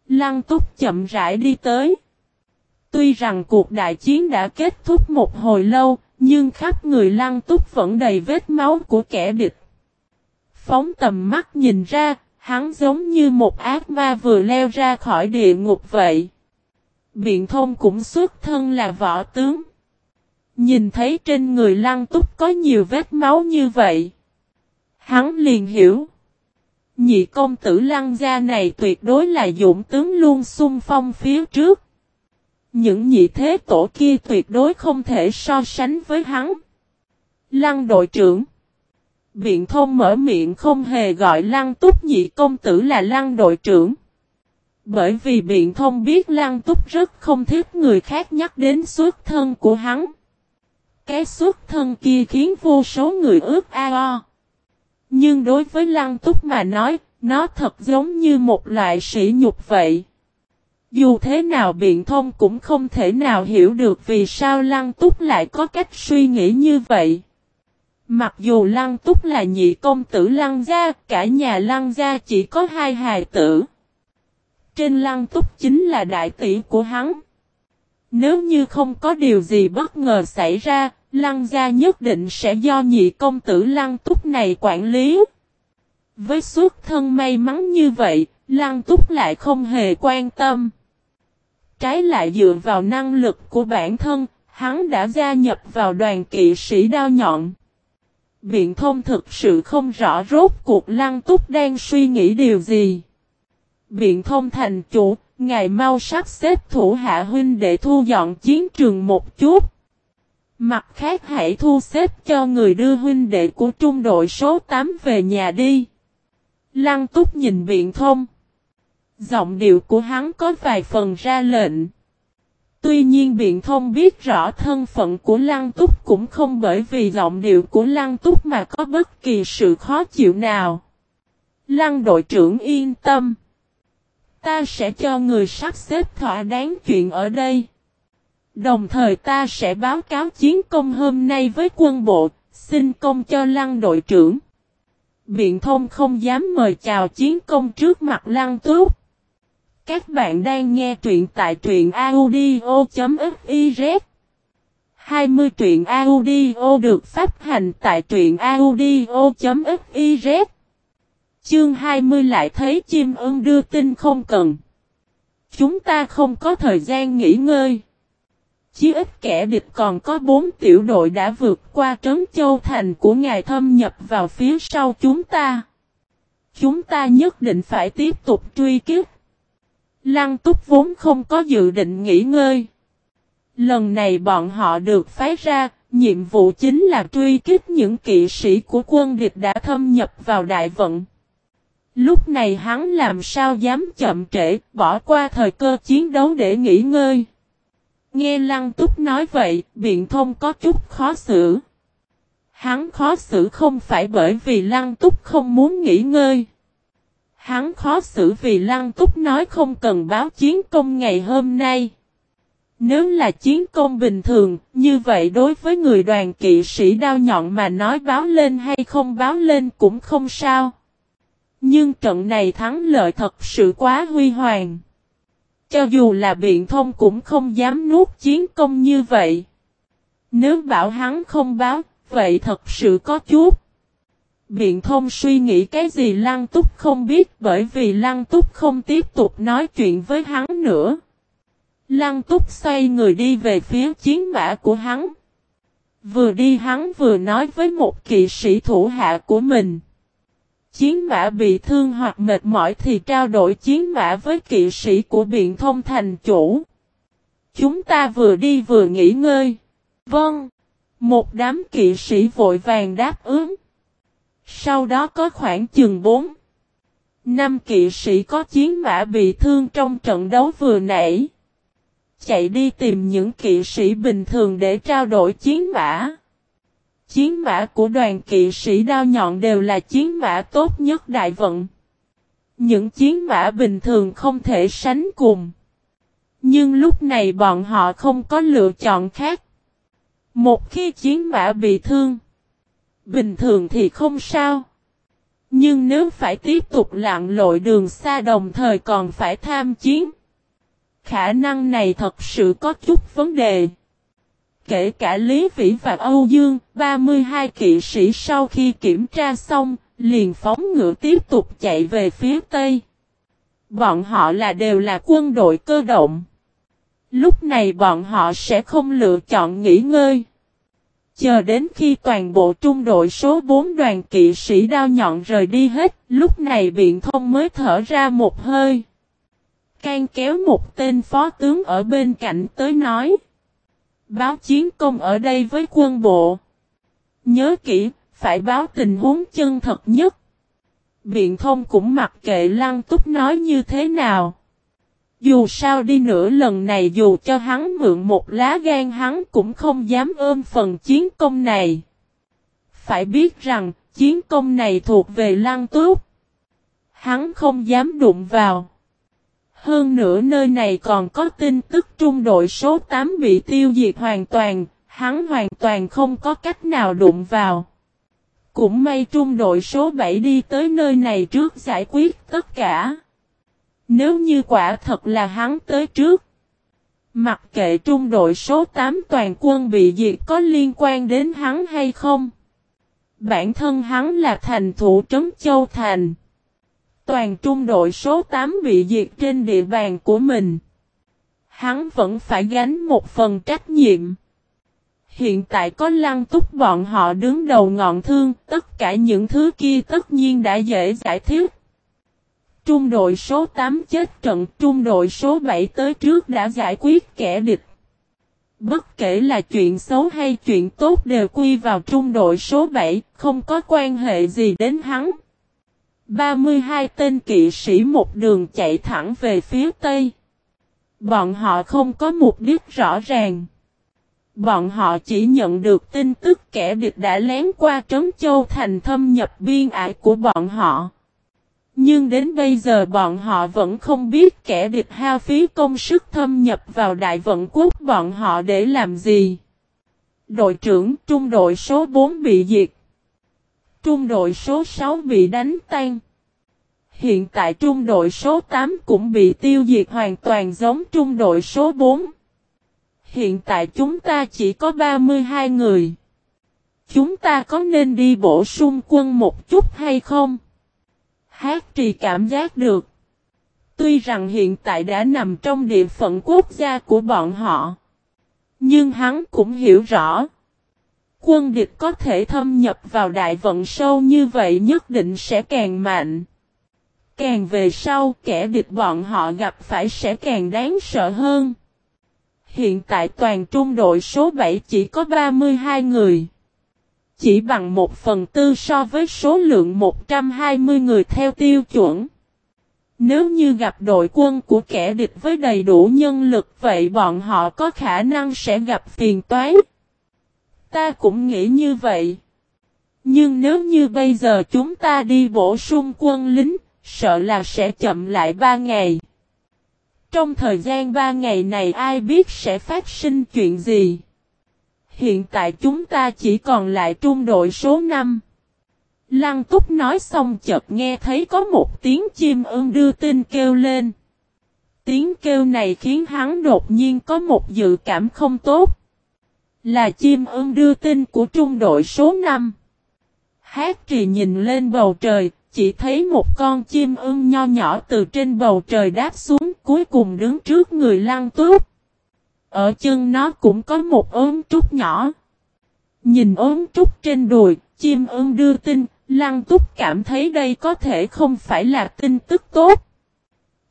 Lăng túc chậm rãi đi tới. Tuy rằng cuộc đại chiến đã kết thúc một hồi lâu, nhưng khắp người lăng túc vẫn đầy vết máu của kẻ địch. Phóng tầm mắt nhìn ra, hắn giống như một ác ma vừa leo ra khỏi địa ngục vậy. Biện thông cũng xuất thân là võ tướng. Nhìn thấy trên người lăng túc có nhiều vết máu như vậy. Hắn liền hiểu. Nhị công tử lăng gia này tuyệt đối là dũng tướng luôn xung phong phía trước. Những nhị thế tổ kia tuyệt đối không thể so sánh với hắn. Lăng đội trưởng. Biện thông mở miệng không hề gọi lăng túc nhị công tử là lăng đội trưởng. Bởi vì biện thông biết lăng túc rất không thích người khác nhắc đến xuất thân của hắn. Cái xuất thân kia khiến vô số người ước ao. Nhưng đối với lăng túc mà nói, nó thật giống như một loại sỉ nhục vậy. Dù thế nào biện thông cũng không thể nào hiểu được vì sao lăng túc lại có cách suy nghĩ như vậy. Mặc dù lăng túc là nhị công tử lăng gia, cả nhà lăng gia chỉ có hai hài tử. Trên lăng túc chính là đại tỷ của hắn. Nếu như không có điều gì bất ngờ xảy ra, lăng gia nhất định sẽ do nhị công tử lăng túc này quản lý. Với suốt thân may mắn như vậy, lăng túc lại không hề quan tâm. Trái lại dựa vào năng lực của bản thân, hắn đã gia nhập vào đoàn kỵ sĩ đao nhọn. Biện thông thực sự không rõ rốt cuộc lăng túc đang suy nghĩ điều gì. Biện thông thành chủ, ngài mau sắp xếp thủ hạ huynh để thu dọn chiến trường một chút. Mặt khác hãy thu xếp cho người đưa huynh đệ của trung đội số 8 về nhà đi. Lăng túc nhìn biện thông. Giọng điệu của hắn có vài phần ra lệnh. Tuy nhiên biện thông biết rõ thân phận của Lăng Túc cũng không bởi vì giọng điệu của Lăng Túc mà có bất kỳ sự khó chịu nào. Lăng đội trưởng yên tâm. Ta sẽ cho người sắp xếp thỏa đáng chuyện ở đây. Đồng thời ta sẽ báo cáo chiến công hôm nay với quân bộ, xin công cho Lăng đội trưởng. Biện thông không dám mời chào chiến công trước mặt Lăng Túc. Các bạn đang nghe truyện tại truyện audio.fiz 20 truyện audio được phát hành tại truyện audio.fiz Chương 20 lại thấy chim ưng đưa tin không cần. Chúng ta không có thời gian nghỉ ngơi. Chí ít kẻ địch còn có bốn tiểu đội đã vượt qua trấn châu thành của ngài thâm nhập vào phía sau chúng ta. Chúng ta nhất định phải tiếp tục truy kích. Lăng túc vốn không có dự định nghỉ ngơi. Lần này bọn họ được phái ra, nhiệm vụ chính là truy kích những kỵ sĩ của quân địch đã thâm nhập vào đại vận. Lúc này hắn làm sao dám chậm trễ, bỏ qua thời cơ chiến đấu để nghỉ ngơi. Nghe Lăng Túc nói vậy, biện thông có chút khó xử. Hắn khó xử không phải bởi vì Lăng Túc không muốn nghỉ ngơi. Hắn khó xử vì Lăng Túc nói không cần báo chiến công ngày hôm nay. Nếu là chiến công bình thường, như vậy đối với người đoàn kỵ sĩ đao nhọn mà nói báo lên hay không báo lên cũng không sao. Nhưng trận này thắng lợi thật sự quá huy hoàng. Cho dù là biện thông cũng không dám nuốt chiến công như vậy. Nếu bảo hắn không báo, vậy thật sự có chút. Biện thông suy nghĩ cái gì Lăng Túc không biết bởi vì Lăng Túc không tiếp tục nói chuyện với hắn nữa. Lăng Túc xoay người đi về phía chiến mã của hắn. Vừa đi hắn vừa nói với một kỵ sĩ thủ hạ của mình. Chiến mã bị thương hoặc mệt mỏi thì trao đổi chiến mã với kỵ sĩ của biện thông thành chủ. Chúng ta vừa đi vừa nghỉ ngơi. Vâng. Một đám kỵ sĩ vội vàng đáp ứng. Sau đó có khoảng chừng 4. Năm kỵ sĩ có chiến mã bị thương trong trận đấu vừa nãy. Chạy đi tìm những kỵ sĩ bình thường để trao đổi chiến mã. Chiến mã của đoàn kỵ sĩ đao nhọn đều là chiến mã tốt nhất đại vận. Những chiến mã bình thường không thể sánh cùng. Nhưng lúc này bọn họ không có lựa chọn khác. Một khi chiến mã bị thương, bình thường thì không sao. Nhưng nếu phải tiếp tục lặn lội đường xa đồng thời còn phải tham chiến, khả năng này thật sự có chút vấn đề. Kể cả Lý Vĩ và Âu Dương, 32 kỵ sĩ sau khi kiểm tra xong, liền phóng ngựa tiếp tục chạy về phía Tây. Bọn họ là đều là quân đội cơ động. Lúc này bọn họ sẽ không lựa chọn nghỉ ngơi. Chờ đến khi toàn bộ trung đội số 4 đoàn kỵ sĩ đao nhọn rời đi hết, lúc này biện thông mới thở ra một hơi. Can kéo một tên phó tướng ở bên cạnh tới nói. Báo chiến công ở đây với quân bộ. Nhớ kỹ, phải báo tình huống chân thật nhất. Biện thông cũng mặc kệ lăng túc nói như thế nào. Dù sao đi nữa lần này dù cho hắn mượn một lá gan hắn cũng không dám ôm phần chiến công này. Phải biết rằng, chiến công này thuộc về lăng túc. Hắn không dám đụng vào. Hơn nữa nơi này còn có tin tức trung đội số 8 bị tiêu diệt hoàn toàn, hắn hoàn toàn không có cách nào đụng vào. Cũng may trung đội số 7 đi tới nơi này trước giải quyết tất cả. Nếu như quả thật là hắn tới trước. Mặc kệ trung đội số 8 toàn quân bị diệt có liên quan đến hắn hay không. Bản thân hắn là thành thủ trấn Châu Thành. Toàn trung đội số 8 bị diệt trên địa bàn của mình. Hắn vẫn phải gánh một phần trách nhiệm. Hiện tại có lăng túc bọn họ đứng đầu ngọn thương, tất cả những thứ kia tất nhiên đã dễ giải thích. Trung đội số 8 chết trận, trung đội số 7 tới trước đã giải quyết kẻ địch. Bất kể là chuyện xấu hay chuyện tốt đều quy vào trung đội số 7, không có quan hệ gì đến hắn. 32 tên kỵ sĩ một đường chạy thẳng về phía Tây. Bọn họ không có mục đích rõ ràng. Bọn họ chỉ nhận được tin tức kẻ địch đã lén qua Trấn Châu thành thâm nhập biên ải của bọn họ. Nhưng đến bây giờ bọn họ vẫn không biết kẻ địch hao phí công sức thâm nhập vào đại vận quốc bọn họ để làm gì. Đội trưởng trung đội số 4 bị diệt. Trung đội số 6 bị đánh tan. Hiện tại trung đội số 8 cũng bị tiêu diệt hoàn toàn giống trung đội số 4. Hiện tại chúng ta chỉ có 32 người. Chúng ta có nên đi bổ sung quân một chút hay không? Hát trì cảm giác được. Tuy rằng hiện tại đã nằm trong địa phận quốc gia của bọn họ. Nhưng hắn cũng hiểu rõ. Quân địch có thể thâm nhập vào đại vận sâu như vậy nhất định sẽ càng mạnh. Càng về sau, kẻ địch bọn họ gặp phải sẽ càng đáng sợ hơn. Hiện tại toàn trung đội số 7 chỉ có 32 người. Chỉ bằng một phần tư so với số lượng 120 người theo tiêu chuẩn. Nếu như gặp đội quân của kẻ địch với đầy đủ nhân lực, vậy bọn họ có khả năng sẽ gặp phiền toái. Ta cũng nghĩ như vậy. Nhưng nếu như bây giờ chúng ta đi bổ sung quân lính, sợ là sẽ chậm lại ba ngày. Trong thời gian ba ngày này ai biết sẽ phát sinh chuyện gì. Hiện tại chúng ta chỉ còn lại trung đội số 5. Lăng túc nói xong chợt nghe thấy có một tiếng chim ưng đưa tin kêu lên. Tiếng kêu này khiến hắn đột nhiên có một dự cảm không tốt. Là chim ưng đưa tin của trung đội số 5. Hát trì nhìn lên bầu trời, chỉ thấy một con chim ưng nho nhỏ từ trên bầu trời đáp xuống cuối cùng đứng trước người lăng túc. Ở chân nó cũng có một ốm trúc nhỏ. Nhìn ốm trúc trên đùi, chim ưng đưa tin, lăng túc cảm thấy đây có thể không phải là tin tức tốt.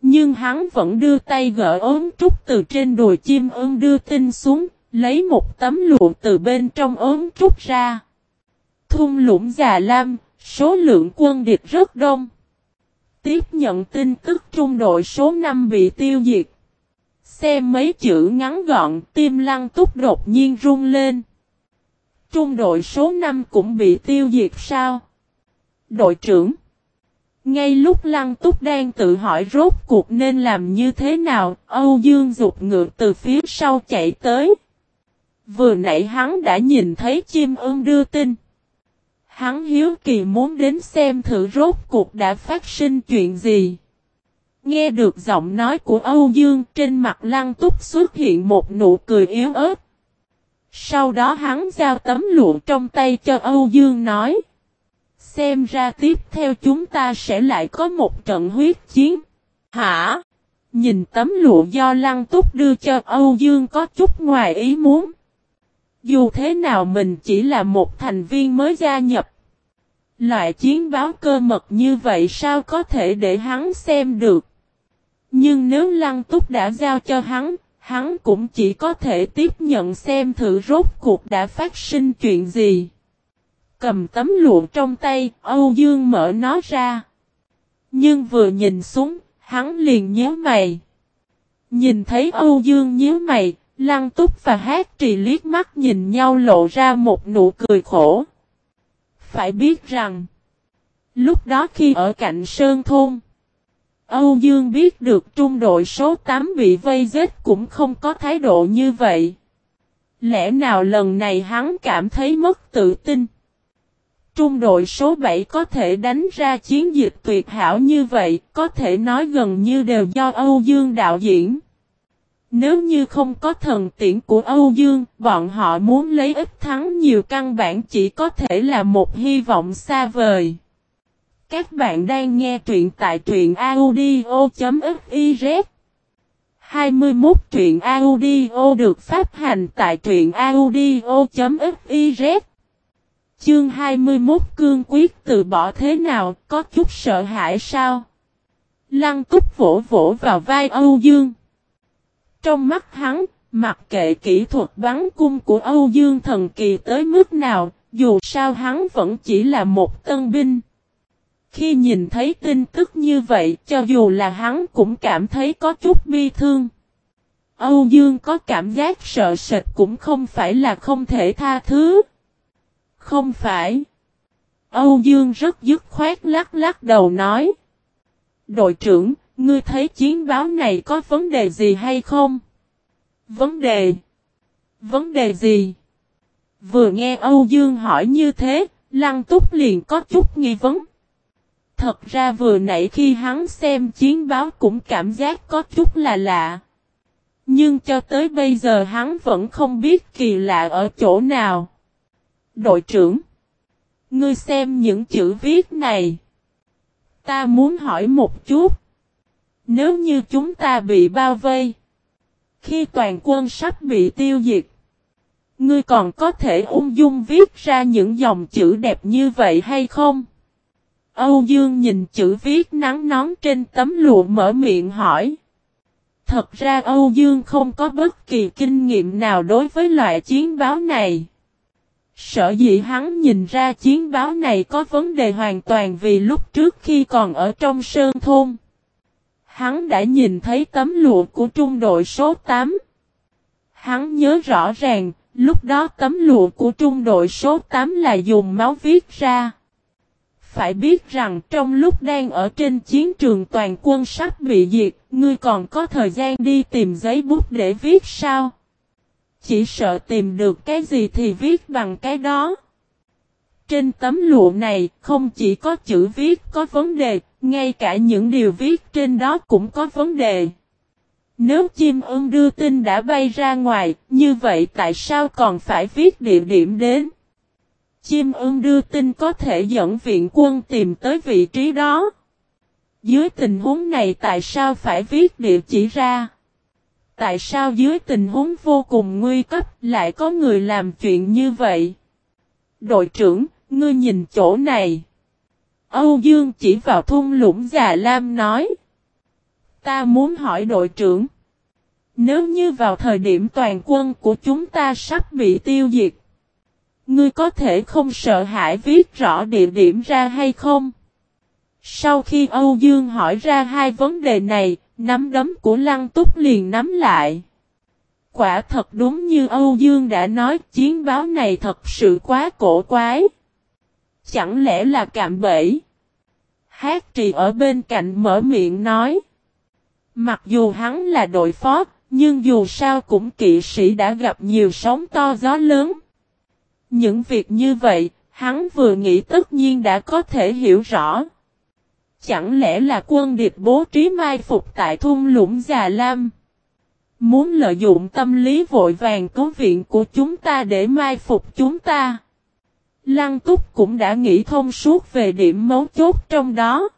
Nhưng hắn vẫn đưa tay gỡ ốm trúc từ trên đùi chim ưng đưa tin xuống, lấy một tấm lụa từ bên trong ốm trúc ra. Thung lũng già lam, số lượng quân địch rất đông. Tiếp nhận tin tức trung đội số 5 bị tiêu diệt. Xem mấy chữ ngắn gọn, tim lăng túc đột nhiên rung lên. Trung đội số 5 cũng bị tiêu diệt sao? Đội trưởng ngay lúc Lăng Túc đang tự hỏi rốt cuộc nên làm như thế nào, Âu Dương rụt ngựa từ phía sau chạy tới. Vừa nãy hắn đã nhìn thấy chim ưng đưa tin. Hắn hiếu kỳ muốn đến xem thử rốt cuộc đã phát sinh chuyện gì. Nghe được giọng nói của Âu Dương, trên mặt Lăng Túc xuất hiện một nụ cười yếu ớt. Sau đó hắn giao tấm lụa trong tay cho Âu Dương nói. Xem ra tiếp theo chúng ta sẽ lại có một trận huyết chiến. Hả? Nhìn tấm lụa do Lăng Túc đưa cho Âu Dương có chút ngoài ý muốn. Dù thế nào mình chỉ là một thành viên mới gia nhập. Loại chiến báo cơ mật như vậy sao có thể để hắn xem được. Nhưng nếu Lăng Túc đã giao cho hắn, hắn cũng chỉ có thể tiếp nhận xem thử rốt cuộc đã phát sinh chuyện gì cầm tấm lụa trong tay, Âu Dương mở nó ra. Nhưng vừa nhìn xuống, hắn liền nhớ mày. Nhìn thấy Âu Dương nhớ mày, Lăng Túc và Hát Trì liếc mắt nhìn nhau lộ ra một nụ cười khổ. Phải biết rằng, lúc đó khi ở cạnh Sơn Thôn, Âu Dương biết được trung đội số 8 bị vây giết cũng không có thái độ như vậy. Lẽ nào lần này hắn cảm thấy mất tự tin? Trung đội số 7 có thể đánh ra chiến dịch tuyệt hảo như vậy, có thể nói gần như đều do Âu Dương đạo diễn. Nếu như không có thần tiễn của Âu Dương, bọn họ muốn lấy ít thắng nhiều căn bản chỉ có thể là một hy vọng xa vời. Các bạn đang nghe truyện tại truyện audio.fiz 21 truyện audio được phát hành tại truyện audio.fiz Chương 21 cương quyết từ bỏ thế nào, có chút sợ hãi sao? Lăng túc vỗ vỗ vào vai Âu Dương. Trong mắt hắn, mặc kệ kỹ thuật bắn cung của Âu Dương thần kỳ tới mức nào, dù sao hắn vẫn chỉ là một tân binh. Khi nhìn thấy tin tức như vậy, cho dù là hắn cũng cảm thấy có chút bi thương. Âu Dương có cảm giác sợ sệt cũng không phải là không thể tha thứ. Không phải. Âu Dương rất dứt khoát lắc lắc đầu nói. Đội trưởng, ngươi thấy chiến báo này có vấn đề gì hay không? Vấn đề? Vấn đề gì? Vừa nghe Âu Dương hỏi như thế, Lăng Túc liền có chút nghi vấn. Thật ra vừa nãy khi hắn xem chiến báo cũng cảm giác có chút là lạ. Nhưng cho tới bây giờ hắn vẫn không biết kỳ lạ ở chỗ nào. Đội trưởng. Ngươi xem những chữ viết này. Ta muốn hỏi một chút. Nếu như chúng ta bị bao vây. Khi toàn quân sắp bị tiêu diệt. Ngươi còn có thể ung dung viết ra những dòng chữ đẹp như vậy hay không? Âu Dương nhìn chữ viết nắng nón trên tấm lụa mở miệng hỏi. Thật ra Âu Dương không có bất kỳ kinh nghiệm nào đối với loại chiến báo này. Sở dĩ hắn nhìn ra chiến báo này có vấn đề hoàn toàn vì lúc trước khi còn ở trong sơn thôn. Hắn đã nhìn thấy tấm lụa của trung đội số 8. Hắn nhớ rõ ràng, lúc đó tấm lụa của trung đội số 8 là dùng máu viết ra. Phải biết rằng trong lúc đang ở trên chiến trường toàn quân sắp bị diệt, ngươi còn có thời gian đi tìm giấy bút để viết sao? Chỉ sợ tìm được cái gì thì viết bằng cái đó. Trên tấm lụa này không chỉ có chữ viết có vấn đề, ngay cả những điều viết trên đó cũng có vấn đề. Nếu chim ưng đưa tin đã bay ra ngoài, như vậy tại sao còn phải viết địa điểm đến? Chim ưng đưa tin có thể dẫn viện quân tìm tới vị trí đó. Dưới tình huống này tại sao phải viết địa chỉ ra? Tại sao dưới tình huống vô cùng nguy cấp lại có người làm chuyện như vậy? Đội trưởng, ngươi nhìn chỗ này. Âu Dương chỉ vào thung lũng già lam nói. Ta muốn hỏi đội trưởng. Nếu như vào thời điểm toàn quân của chúng ta sắp bị tiêu diệt. Ngươi có thể không sợ hãi viết rõ địa điểm ra hay không? Sau khi Âu Dương hỏi ra hai vấn đề này, nắm đấm của Lăng Túc liền nắm lại. Quả thật đúng như Âu Dương đã nói, chiến báo này thật sự quá cổ quái. Chẳng lẽ là cạm bẫy? Hát trì ở bên cạnh mở miệng nói. Mặc dù hắn là đội phó, nhưng dù sao cũng kỵ sĩ đã gặp nhiều sóng to gió lớn. Những việc như vậy, hắn vừa nghĩ tất nhiên đã có thể hiểu rõ. Chẳng lẽ là quân địch bố trí mai phục tại thung lũng già lam? Muốn lợi dụng tâm lý vội vàng cứu viện của chúng ta để mai phục chúng ta. Lăng túc cũng đã nghĩ thông suốt về điểm mấu chốt trong đó.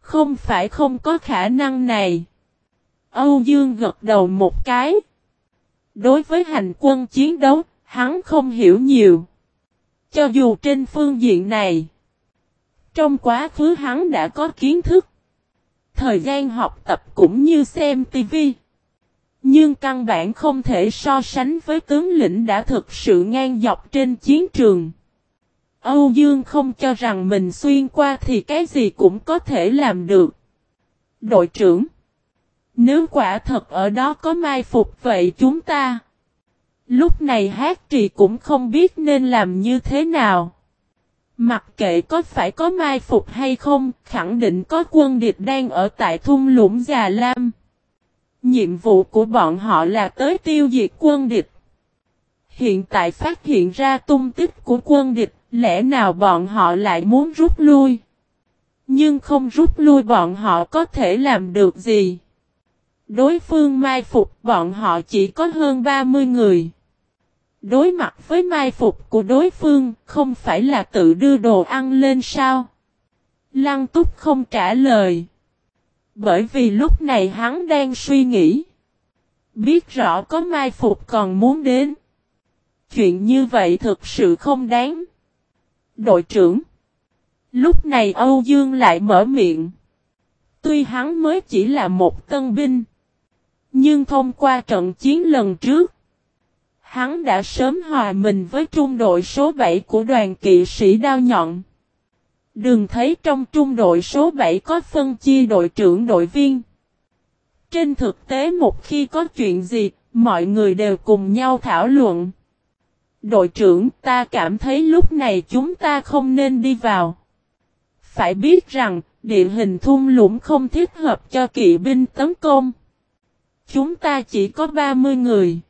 Không phải không có khả năng này. Âu Dương gật đầu một cái. Đối với hành quân chiến đấu, hắn không hiểu nhiều. Cho dù trên phương diện này, trong quá khứ hắn đã có kiến thức. Thời gian học tập cũng như xem tivi. Nhưng căn bản không thể so sánh với tướng lĩnh đã thực sự ngang dọc trên chiến trường. Âu Dương không cho rằng mình xuyên qua thì cái gì cũng có thể làm được. Đội trưởng Nếu quả thật ở đó có mai phục vậy chúng ta Lúc này hát trì cũng không biết nên làm như thế nào. Mặc kệ có phải có mai phục hay không, khẳng định có quân địch đang ở tại thung lũng già lam. Nhiệm vụ của bọn họ là tới tiêu diệt quân địch. Hiện tại phát hiện ra tung tích của quân địch, lẽ nào bọn họ lại muốn rút lui? Nhưng không rút lui bọn họ có thể làm được gì? Đối phương mai phục bọn họ chỉ có hơn 30 người. Đối mặt với mai phục của đối phương, không phải là tự đưa đồ ăn lên sao? Lăng túc không trả lời. Bởi vì lúc này hắn đang suy nghĩ. Biết rõ có mai phục còn muốn đến. Chuyện như vậy thực sự không đáng. Đội trưởng. Lúc này Âu Dương lại mở miệng. Tuy hắn mới chỉ là một tân binh. Nhưng thông qua trận chiến lần trước. Hắn đã sớm hòa mình với trung đội số 7 của đoàn kỵ sĩ đao nhọn. Đừng thấy trong trung đội số 7 có phân chia đội trưởng đội viên. Trên thực tế một khi có chuyện gì, mọi người đều cùng nhau thảo luận. Đội trưởng ta cảm thấy lúc này chúng ta không nên đi vào. Phải biết rằng, địa hình thung lũng không thích hợp cho kỵ binh tấn công. Chúng ta chỉ có 30 người.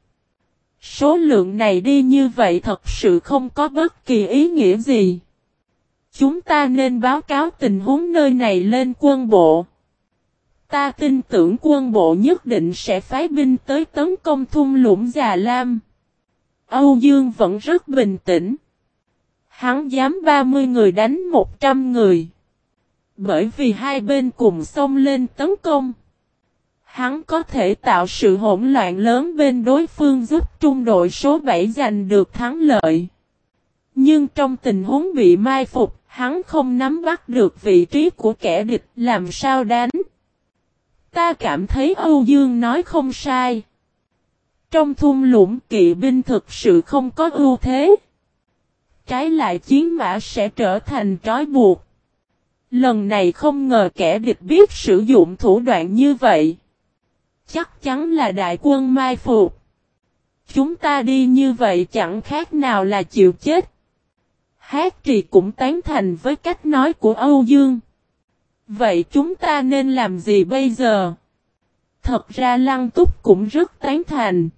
Số lượng này đi như vậy thật sự không có bất kỳ ý nghĩa gì. Chúng ta nên báo cáo tình huống nơi này lên quân bộ. Ta tin tưởng quân bộ nhất định sẽ phái binh tới tấn công thung lũng già lam. Âu Dương vẫn rất bình tĩnh. Hắn dám 30 người đánh 100 người. Bởi vì hai bên cùng xông lên tấn công. Hắn có thể tạo sự hỗn loạn lớn bên đối phương giúp trung đội số 7 giành được thắng lợi. Nhưng trong tình huống bị mai phục, hắn không nắm bắt được vị trí của kẻ địch làm sao đánh. Ta cảm thấy Âu Dương nói không sai. Trong thung lũng, kỵ binh thực sự không có ưu thế. Trái lại chiến mã sẽ trở thành trói buộc. Lần này không ngờ kẻ địch biết sử dụng thủ đoạn như vậy. Chắc chắn là đại quân mai phục. Chúng ta đi như vậy chẳng khác nào là chịu chết. Hát trì cũng tán thành với cách nói của Âu Dương. Vậy chúng ta nên làm gì bây giờ? Thật ra Lăng Túc cũng rất tán thành.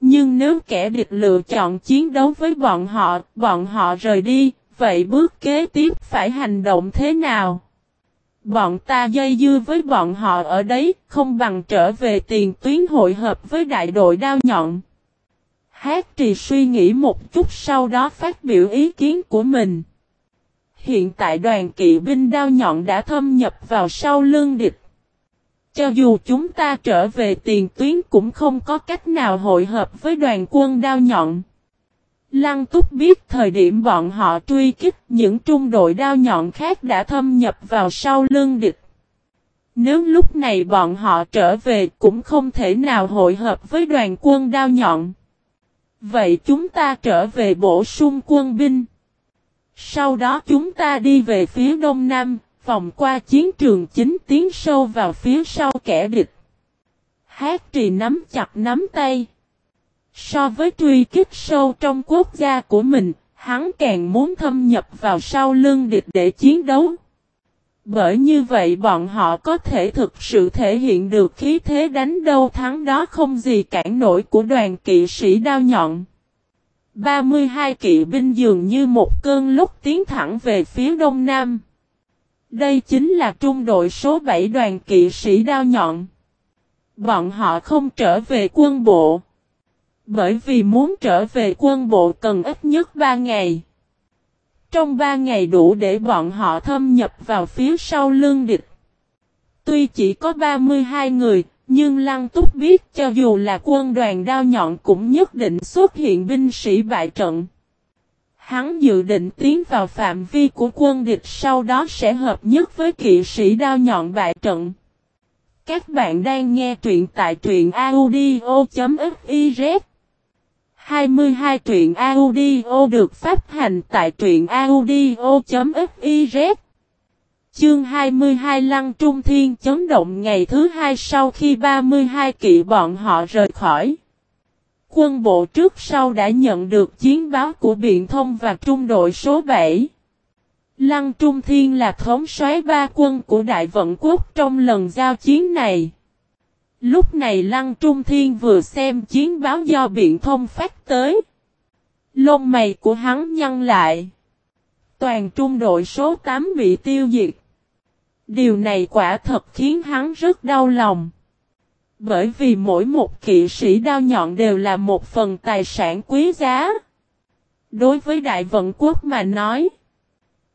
Nhưng nếu kẻ địch lựa chọn chiến đấu với bọn họ, bọn họ rời đi, vậy bước kế tiếp phải hành động thế nào? Bọn ta dây dưa với bọn họ ở đấy, không bằng trở về tiền tuyến hội hợp với đại đội đao nhọn. Hát trì suy nghĩ một chút sau đó phát biểu ý kiến của mình. Hiện tại đoàn kỵ binh đao nhọn đã thâm nhập vào sau lưng địch. Cho dù chúng ta trở về tiền tuyến cũng không có cách nào hội hợp với đoàn quân đao nhọn. Lăng túc biết thời điểm bọn họ truy kích những trung đội đao nhọn khác đã thâm nhập vào sau lưng địch. Nếu lúc này bọn họ trở về cũng không thể nào hội hợp với đoàn quân đao nhọn. Vậy chúng ta trở về bổ sung quân binh. Sau đó chúng ta đi về phía đông nam, vòng qua chiến trường chính tiến sâu vào phía sau kẻ địch. Hát trì nắm chặt nắm tay. So với truy kích sâu trong quốc gia của mình, hắn càng muốn thâm nhập vào sau lưng địch để chiến đấu. Bởi như vậy bọn họ có thể thực sự thể hiện được khí thế đánh đâu thắng đó không gì cản nổi của đoàn kỵ sĩ đao nhọn. 32 kỵ binh dường như một cơn lúc tiến thẳng về phía đông nam. Đây chính là trung đội số 7 đoàn kỵ sĩ đao nhọn. Bọn họ không trở về quân bộ. Bởi vì muốn trở về quân bộ cần ít nhất 3 ngày. Trong 3 ngày đủ để bọn họ thâm nhập vào phía sau lương địch. Tuy chỉ có 32 người, nhưng Lăng Túc biết cho dù là quân đoàn đao nhọn cũng nhất định xuất hiện binh sĩ bại trận. Hắn dự định tiến vào phạm vi của quân địch sau đó sẽ hợp nhất với kỵ sĩ đao nhọn bại trận. Các bạn đang nghe truyện tại truyện audio.fiz 22 truyện audio được phát hành tại truyện audio.fiz Chương 22 Lăng Trung Thiên chấn động ngày thứ hai sau khi 32 kỵ bọn họ rời khỏi. Quân bộ trước sau đã nhận được chiến báo của Biện Thông và Trung đội số 7. Lăng Trung Thiên là thống soái ba quân của Đại Vận Quốc trong lần giao chiến này. Lúc này Lăng Trung Thiên vừa xem chiến báo do Biện Thông phát tới. Lông mày của hắn nhăn lại. Toàn trung đội số 8 bị tiêu diệt. Điều này quả thật khiến hắn rất đau lòng. Bởi vì mỗi một kỵ sĩ đao nhọn đều là một phần tài sản quý giá. Đối với đại vận quốc mà nói.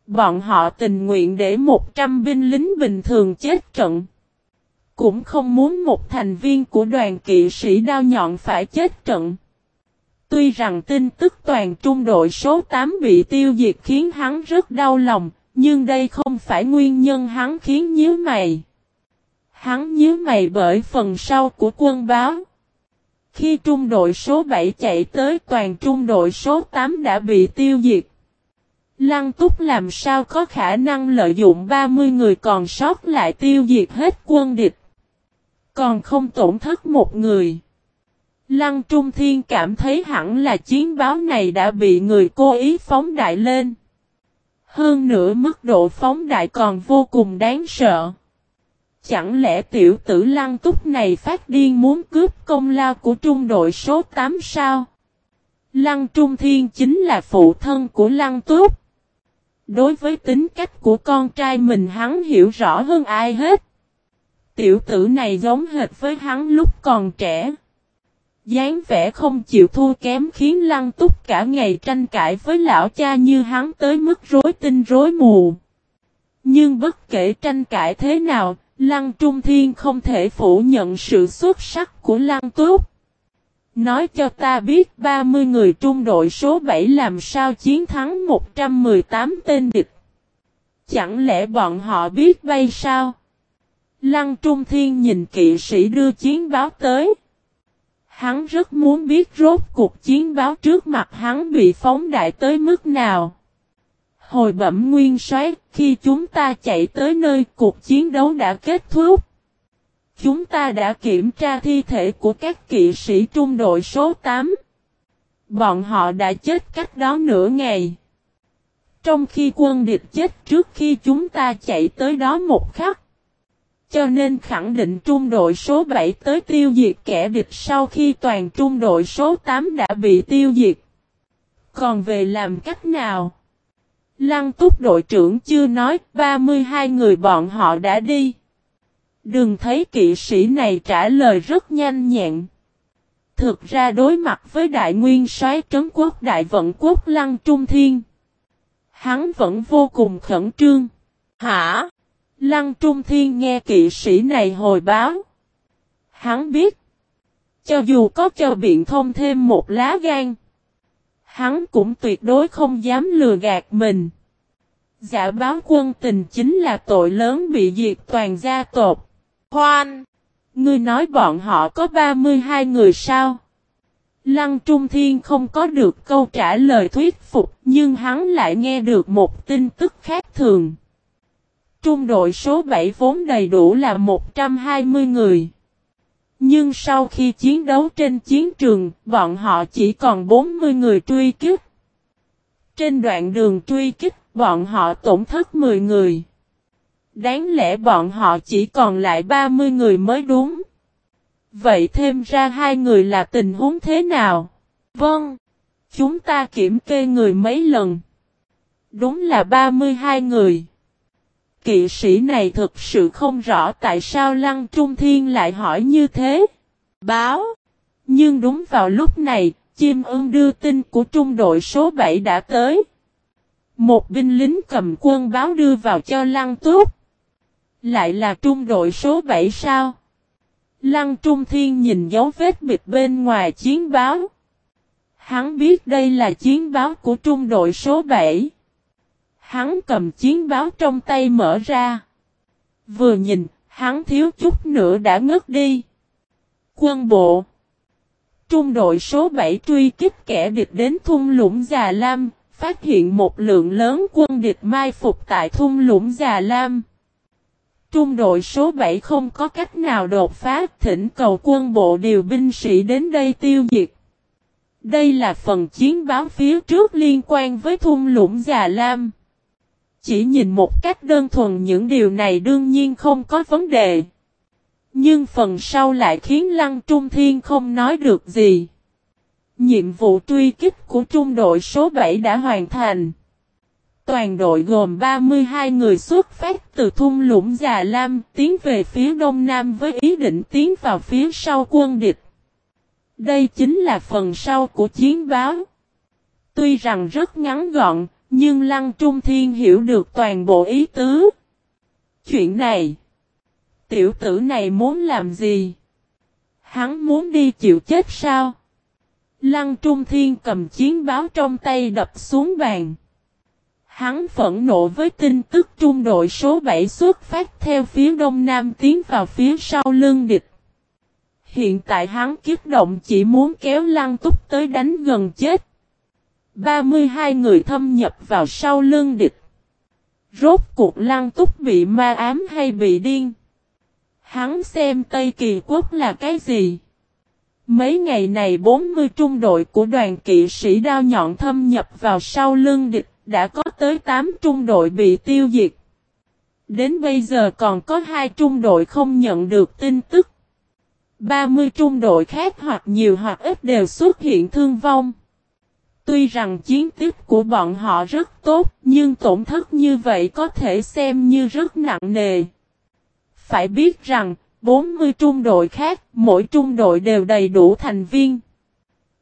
Bọn họ tình nguyện để 100 binh lính bình thường chết trận. Cũng không muốn một thành viên của đoàn kỵ sĩ đao nhọn phải chết trận. Tuy rằng tin tức toàn trung đội số 8 bị tiêu diệt khiến hắn rất đau lòng, nhưng đây không phải nguyên nhân hắn khiến nhíu mày. Hắn nhớ mày bởi phần sau của quân báo. Khi trung đội số 7 chạy tới, toàn trung đội số 8 đã bị tiêu diệt. Lăng túc làm sao có khả năng lợi dụng 30 người còn sót lại tiêu diệt hết quân địch. Còn không tổn thất một người. Lăng Trung Thiên cảm thấy hẳn là chiến báo này đã bị người cố ý phóng đại lên. Hơn nữa mức độ phóng đại còn vô cùng đáng sợ. Chẳng lẽ tiểu tử lăng túc này phát điên muốn cướp công lao của trung đội số 8 sao? Lăng Trung Thiên chính là phụ thân của lăng túc. Đối với tính cách của con trai mình hắn hiểu rõ hơn ai hết. Tiểu tử này giống hệt với hắn lúc còn trẻ dáng vẻ không chịu thua kém khiến lăng túc cả ngày tranh cãi với lão cha như hắn tới mức rối tinh rối mù. Nhưng bất kể tranh cãi thế nào, lăng trung thiên không thể phủ nhận sự xuất sắc của lăng túc. Nói cho ta biết 30 người trung đội số 7 làm sao chiến thắng 118 tên địch. Chẳng lẽ bọn họ biết bay sao? Lăng Trung Thiên nhìn kỵ sĩ đưa chiến báo tới. Hắn rất muốn biết rốt cuộc chiến báo trước mặt hắn bị phóng đại tới mức nào. Hồi bẩm nguyên soái, khi chúng ta chạy tới nơi cuộc chiến đấu đã kết thúc. Chúng ta đã kiểm tra thi thể của các kỵ sĩ trung đội số 8. Bọn họ đã chết cách đó nửa ngày. Trong khi quân địch chết trước khi chúng ta chạy tới đó một khắc. Cho nên khẳng định trung đội số 7 tới tiêu diệt kẻ địch sau khi toàn trung đội số 8 đã bị tiêu diệt. Còn về làm cách nào? Lăng túc đội trưởng chưa nói 32 người bọn họ đã đi. Đừng thấy kỵ sĩ này trả lời rất nhanh nhẹn. Thực ra đối mặt với đại nguyên soái trấn quốc, đại vận quốc lăng trung thiên. Hắn vẫn vô cùng khẩn trương. Hả? Lăng trung thiên nghe kỵ sĩ này hồi báo. Hắn biết. Cho dù có cho biện thông thêm một lá gan. Hắn cũng tuyệt đối không dám lừa gạt mình. Giả báo quân tình chính là tội lớn bị diệt toàn gia tộc. Khoan! Ngươi nói bọn họ có 32 người sao? Lăng Trung Thiên không có được câu trả lời thuyết phục, nhưng hắn lại nghe được một tin tức khác thường. Trung đội số 7 vốn đầy đủ là 120 người. Nhưng sau khi chiến đấu trên chiến trường, bọn họ chỉ còn 40 người truy kích. Trên đoạn đường truy kích, bọn họ tổn thất 10 người. Đáng lẽ bọn họ chỉ còn lại 30 người mới đúng. Vậy thêm ra hai người là tình huống thế nào? Vâng. Chúng ta kiểm kê người mấy lần. Đúng là 32 người. Kỵ sĩ này thực sự không rõ tại sao Lăng Trung Thiên lại hỏi như thế. Báo. Nhưng đúng vào lúc này, chim ưng đưa tin của trung đội số 7 đã tới. Một binh lính cầm quân báo đưa vào cho Lăng Túc. Lại là trung đội số 7 sao? Lăng Trung Thiên nhìn dấu vết bịt bên ngoài chiến báo. Hắn biết đây là chiến báo của trung đội số 7. Hắn cầm chiến báo trong tay mở ra. Vừa nhìn, hắn thiếu chút nữa đã ngất đi. Quân bộ Trung đội số 7 truy kích kẻ địch đến thung lũng Già Lam, phát hiện một lượng lớn quân địch mai phục tại thung lũng Già Lam. Trung đội số 7 không có cách nào đột phá thỉnh cầu quân bộ điều binh sĩ đến đây tiêu diệt. Đây là phần chiến báo phía trước liên quan với thung lũng Già Lam. Chỉ nhìn một cách đơn thuần những điều này đương nhiên không có vấn đề. Nhưng phần sau lại khiến Lăng Trung Thiên không nói được gì. Nhiệm vụ truy kích của trung đội số 7 đã hoàn thành. Toàn đội gồm 32 người xuất phát từ thung lũng Già Lam tiến về phía đông nam với ý định tiến vào phía sau quân địch. Đây chính là phần sau của chiến báo. Tuy rằng rất ngắn gọn, nhưng Lăng Trung Thiên hiểu được toàn bộ ý tứ. Chuyện này, tiểu tử này muốn làm gì? Hắn muốn đi chịu chết sao? Lăng Trung Thiên cầm chiến báo trong tay đập xuống bàn. Hắn phẫn nộ với tin tức trung đội số 7 xuất phát theo phía đông nam tiến vào phía sau lưng địch. Hiện tại hắn kiếp động chỉ muốn kéo lăng túc tới đánh gần chết. 32 người thâm nhập vào sau lưng địch. Rốt cuộc lăng túc bị ma ám hay bị điên. Hắn xem Tây Kỳ Quốc là cái gì? Mấy ngày này 40 trung đội của đoàn kỵ sĩ đao nhọn thâm nhập vào sau lưng địch, đã có tới 8 trung đội bị tiêu diệt. Đến bây giờ còn có 2 trung đội không nhận được tin tức. 30 trung đội khác hoặc nhiều hoặc ít đều xuất hiện thương vong. Tuy rằng chiến tích của bọn họ rất tốt, nhưng tổn thất như vậy có thể xem như rất nặng nề. Phải biết rằng, 40 trung đội khác, mỗi trung đội đều đầy đủ thành viên.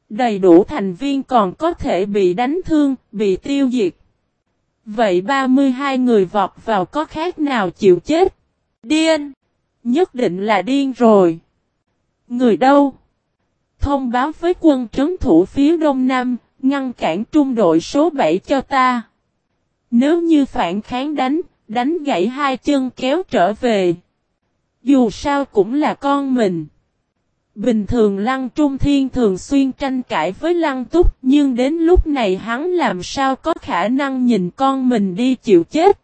Đầy đủ thành viên còn có thể bị đánh thương, bị tiêu diệt. Vậy 32 người vọt vào có khác nào chịu chết? Điên! Nhất định là điên rồi. Người đâu? Thông báo với quân trấn thủ phía đông nam, ngăn cản trung đội số 7 cho ta. Nếu như phản kháng đánh, đánh gãy hai chân kéo trở về. Dù sao cũng là con mình. Bình thường Lăng Trung Thiên thường xuyên tranh cãi với Lăng Túc nhưng đến lúc này hắn làm sao có khả năng nhìn con mình đi chịu chết.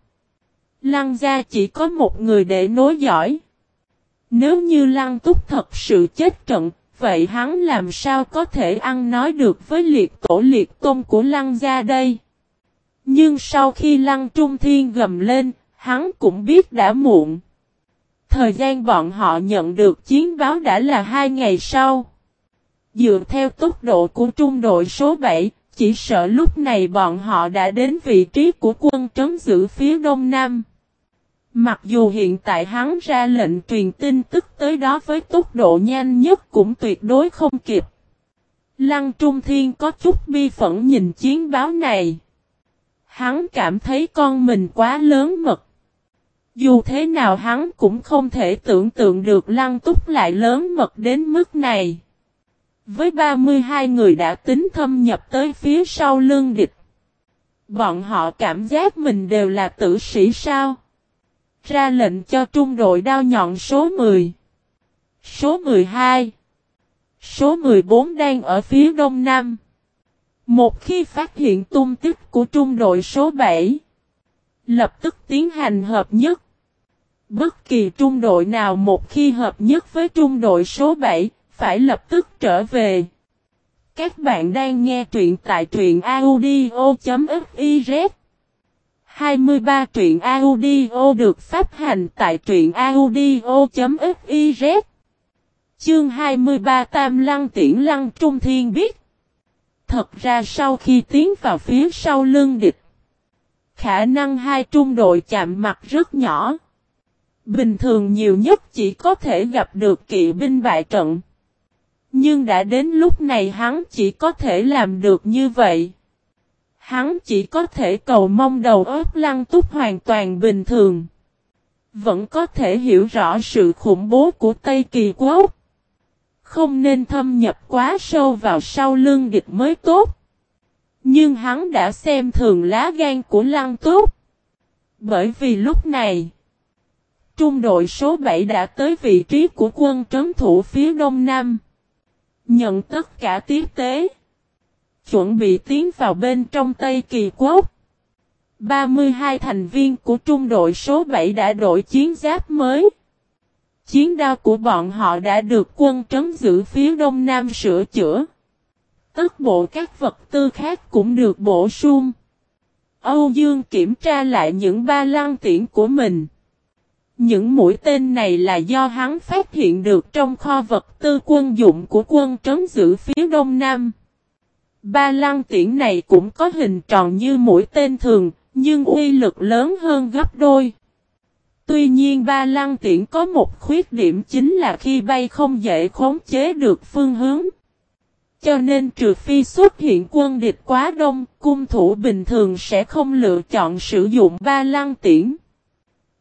Lăng gia chỉ có một người để nối dõi. Nếu như Lăng Túc thật sự chết trận, vậy hắn làm sao có thể ăn nói được với liệt tổ liệt tôn của Lăng gia đây? Nhưng sau khi Lăng Trung Thiên gầm lên, hắn cũng biết đã muộn. Thời gian bọn họ nhận được chiến báo đã là hai ngày sau. Dựa theo tốc độ của trung đội số 7, chỉ sợ lúc này bọn họ đã đến vị trí của quân trấn giữ phía đông nam. Mặc dù hiện tại hắn ra lệnh truyền tin tức tới đó với tốc độ nhanh nhất cũng tuyệt đối không kịp. Lăng Trung Thiên có chút bi phẫn nhìn chiến báo này. Hắn cảm thấy con mình quá lớn mật. Dù thế nào hắn cũng không thể tưởng tượng được Lăng Túc lại lớn mật đến mức này. Với 32 người đã tính thâm nhập tới phía sau lưng địch. Bọn họ cảm giác mình đều là tử sĩ sao. Ra lệnh cho trung đội đao nhọn số 10. Số 12. Số 14 đang ở phía đông nam. Một khi phát hiện tung tích của trung đội số 7. Lập tức tiến hành hợp nhất. Bất kỳ trung đội nào một khi hợp nhất với trung đội số 7 phải lập tức trở về. Các bạn đang nghe truyện tại truyện audio.fif 23 truyện audio được phát hành tại truyện audio.fiz Chương 23 Tam Lăng Tiễn Lăng Trung Thiên biết. Thật ra sau khi tiến vào phía sau lưng địch, Khả năng hai trung đội chạm mặt rất nhỏ. Bình thường nhiều nhất chỉ có thể gặp được kỵ binh bại trận. Nhưng đã đến lúc này hắn chỉ có thể làm được như vậy. Hắn chỉ có thể cầu mong đầu óc lăng túc hoàn toàn bình thường. Vẫn có thể hiểu rõ sự khủng bố của Tây Kỳ Quốc. Không nên thâm nhập quá sâu vào sau lưng địch mới tốt. Nhưng hắn đã xem thường lá gan của lăng túc. Bởi vì lúc này, trung đội số 7 đã tới vị trí của quân trấn thủ phía đông nam. Nhận tất cả tiếp tế. Chuẩn bị tiến vào bên trong Tây Kỳ Quốc. 32 thành viên của trung đội số 7 đã đổi chiến giáp mới. Chiến đao của bọn họ đã được quân trấn giữ phía đông nam sửa chữa. Tất bộ các vật tư khác cũng được bổ sung. Âu Dương kiểm tra lại những ba lăng tiễn của mình. Những mũi tên này là do hắn phát hiện được trong kho vật tư quân dụng của quân trấn giữ phía đông nam. Ba lăng tiễn này cũng có hình tròn như mũi tên thường, nhưng uy lực lớn hơn gấp đôi. Tuy nhiên ba lăng tiễn có một khuyết điểm chính là khi bay không dễ khống chế được phương hướng. Cho nên trừ phi xuất hiện quân địch quá đông, cung thủ bình thường sẽ không lựa chọn sử dụng ba lăng tiễn.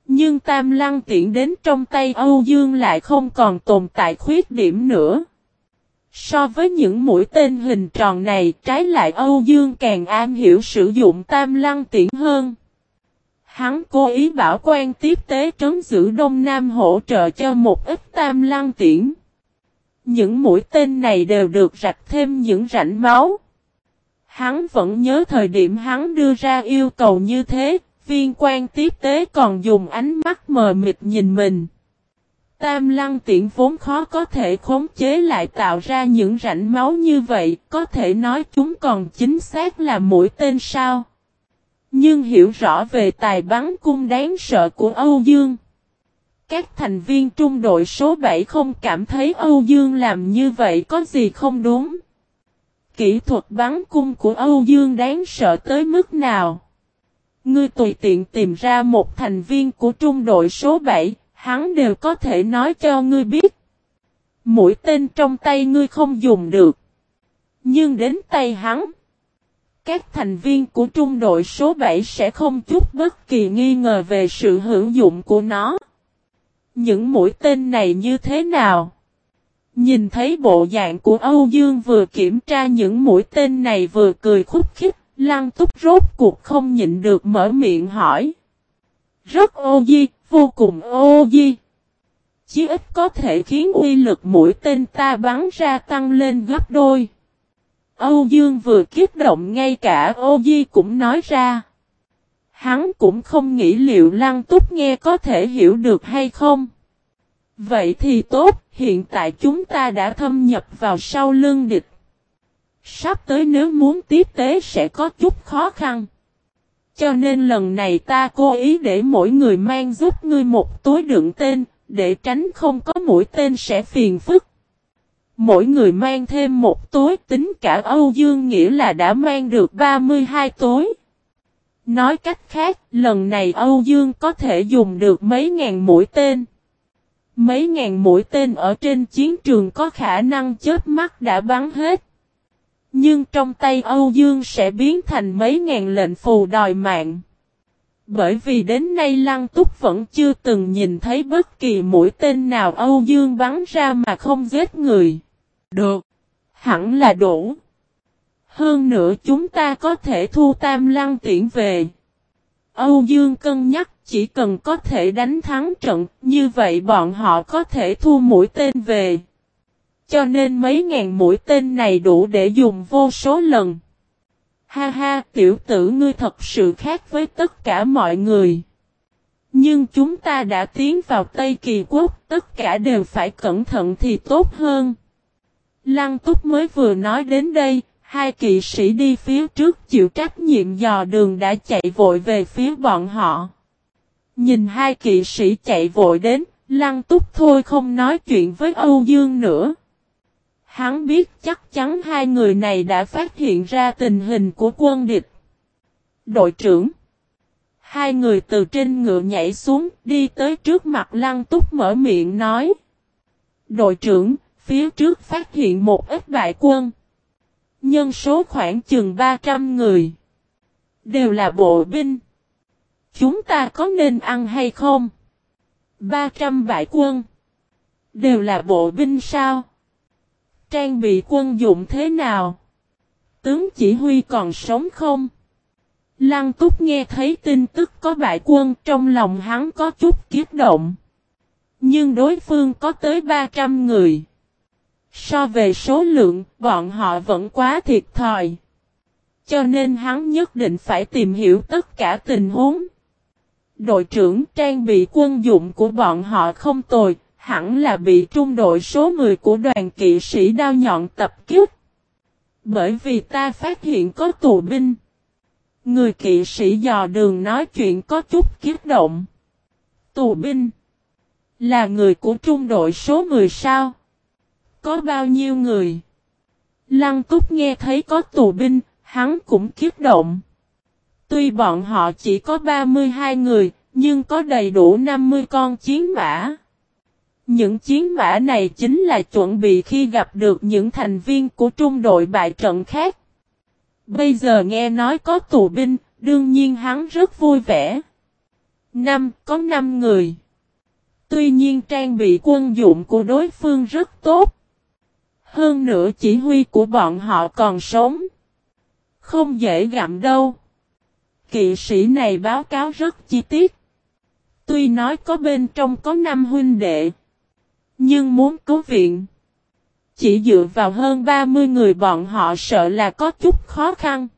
Nhưng tam lăng tiễn đến trong tay Âu Dương lại không còn tồn tại khuyết điểm nữa. So với những mũi tên hình tròn này trái lại Âu Dương càng am hiểu sử dụng tam lăng tiễn hơn. Hắn cố ý bảo quan tiếp tế trấn giữ Đông Nam hỗ trợ cho một ít tam lăng tiễn. Những mũi tên này đều được rạch thêm những rãnh máu. Hắn vẫn nhớ thời điểm hắn đưa ra yêu cầu như thế, viên quan tiếp tế còn dùng ánh mắt mờ mịt nhìn mình. Tam lăng tiện vốn khó có thể khống chế lại tạo ra những rãnh máu như vậy, có thể nói chúng còn chính xác là mũi tên sao. Nhưng hiểu rõ về tài bắn cung đáng sợ của Âu Dương. Các thành viên trung đội số 7 không cảm thấy Âu Dương làm như vậy có gì không đúng. Kỹ thuật bắn cung của Âu Dương đáng sợ tới mức nào? Ngươi tùy tiện tìm ra một thành viên của trung đội số 7, hắn đều có thể nói cho ngươi biết. Mũi tên trong tay ngươi không dùng được. Nhưng đến tay hắn, các thành viên của trung đội số 7 sẽ không chút bất kỳ nghi ngờ về sự hữu dụng của nó. Những mũi tên này như thế nào? Nhìn thấy bộ dạng của Âu Dương vừa kiểm tra những mũi tên này vừa cười khúc khích, Lăng túc rốt cuộc không nhịn được mở miệng hỏi. Rất ô di, vô cùng ô di. Chí ít có thể khiến uy lực mũi tên ta bắn ra tăng lên gấp đôi. Âu Dương vừa kiếp động ngay cả ô di cũng nói ra. Hắn cũng không nghĩ liệu lăng túc nghe có thể hiểu được hay không. Vậy thì tốt, hiện tại chúng ta đã thâm nhập vào sau lưng địch. Sắp tới nếu muốn tiếp tế sẽ có chút khó khăn. Cho nên lần này ta cố ý để mỗi người mang giúp ngươi một túi đựng tên, để tránh không có mũi tên sẽ phiền phức. Mỗi người mang thêm một túi tính cả Âu Dương nghĩa là đã mang được 32 túi. Nói cách khác, lần này Âu Dương có thể dùng được mấy ngàn mũi tên. Mấy ngàn mũi tên ở trên chiến trường có khả năng chết mắt đã bắn hết. Nhưng trong tay Âu Dương sẽ biến thành mấy ngàn lệnh phù đòi mạng. Bởi vì đến nay Lăng Túc vẫn chưa từng nhìn thấy bất kỳ mũi tên nào Âu Dương bắn ra mà không giết người. Được. Hẳn là đủ. Hơn nữa chúng ta có thể thu tam lăng tiễn về. Âu Dương cân nhắc chỉ cần có thể đánh thắng trận, như vậy bọn họ có thể thu mũi tên về. Cho nên mấy ngàn mũi tên này đủ để dùng vô số lần. Ha ha, tiểu tử ngươi thật sự khác với tất cả mọi người. Nhưng chúng ta đã tiến vào Tây Kỳ Quốc, tất cả đều phải cẩn thận thì tốt hơn. Lăng túc mới vừa nói đến đây, hai kỵ sĩ đi phía trước chịu trách nhiệm dò đường đã chạy vội về phía bọn họ. Nhìn hai kỵ sĩ chạy vội đến, lăng túc thôi không nói chuyện với Âu Dương nữa. Hắn biết chắc chắn hai người này đã phát hiện ra tình hình của quân địch. Đội trưởng Hai người từ trên ngựa nhảy xuống, đi tới trước mặt lăng túc mở miệng nói. Đội trưởng, phía trước phát hiện một ít bại quân. Nhân số khoảng chừng 300 người. Đều là bộ binh. Chúng ta có nên ăn hay không? 300 bại quân. Đều là bộ binh sao? Trang bị quân dụng thế nào? Tướng chỉ huy còn sống không? Lăng túc nghe thấy tin tức có bại quân trong lòng hắn có chút kiết động. Nhưng đối phương có tới 300 người. So về số lượng, bọn họ vẫn quá thiệt thòi. Cho nên hắn nhất định phải tìm hiểu tất cả tình huống. Đội trưởng trang bị quân dụng của bọn họ không tồi, hẳn là bị trung đội số 10 của đoàn kỵ sĩ đao nhọn tập kích. Bởi vì ta phát hiện có tù binh. Người kỵ sĩ dò đường nói chuyện có chút kiếp động. Tù binh. Là người của trung đội số 10 sao? Có bao nhiêu người? Lăng túc nghe thấy có tù binh, hắn cũng kiếp động. Tuy bọn họ chỉ có 32 người, nhưng có đầy đủ 50 con chiến mã. Những chiến mã này chính là chuẩn bị khi gặp được những thành viên của trung đội bại trận khác. Bây giờ nghe nói có tù binh, đương nhiên hắn rất vui vẻ. Năm, có 5 người. Tuy nhiên trang bị quân dụng của đối phương rất tốt. Hơn nữa chỉ huy của bọn họ còn sống. Không dễ gặm đâu. Kỵ sĩ này báo cáo rất chi tiết. Tuy nói có bên trong có năm huynh đệ. Nhưng muốn cứu viện. Chỉ dựa vào hơn 30 người bọn họ sợ là có chút khó khăn.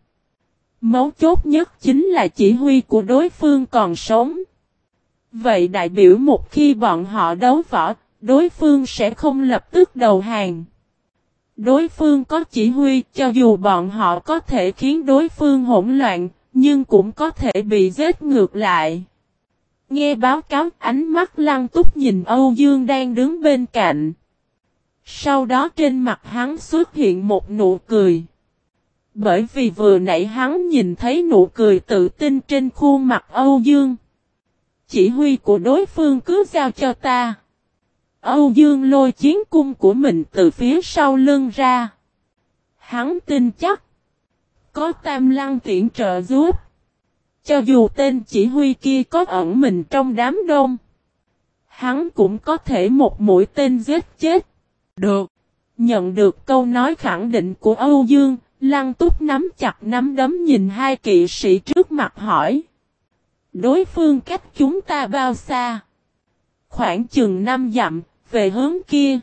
Mấu chốt nhất chính là chỉ huy của đối phương còn sống. Vậy đại biểu một khi bọn họ đấu võ, đối phương sẽ không lập tức đầu hàng. Đối phương có chỉ huy cho dù bọn họ có thể khiến đối phương hỗn loạn, nhưng cũng có thể bị giết ngược lại. Nghe báo cáo, ánh mắt lăng túc nhìn Âu Dương đang đứng bên cạnh. Sau đó trên mặt hắn xuất hiện một nụ cười. Bởi vì vừa nãy hắn nhìn thấy nụ cười tự tin trên khuôn mặt Âu Dương. Chỉ huy của đối phương cứ giao cho ta. Âu Dương lôi chiến cung của mình từ phía sau lưng ra. Hắn tin chắc. Có tam lăng tiện trợ giúp. Cho dù tên chỉ huy kia có ẩn mình trong đám đông. Hắn cũng có thể một mũi tên giết chết. Được. Nhận được câu nói khẳng định của Âu Dương, Lăng túc nắm chặt nắm đấm nhìn hai kỵ sĩ trước mặt hỏi. Đối phương cách chúng ta bao xa? Khoảng chừng năm dặm, về hướng kia.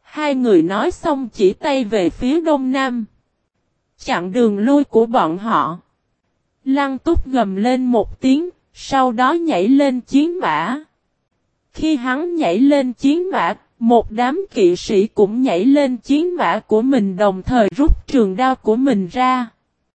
Hai người nói xong chỉ tay về phía đông nam. Chặn đường lui của bọn họ. Lăng túc gầm lên một tiếng, sau đó nhảy lên chiến mã. Khi hắn nhảy lên chiến mã, một đám kỵ sĩ cũng nhảy lên chiến mã của mình đồng thời rút trường đao của mình ra.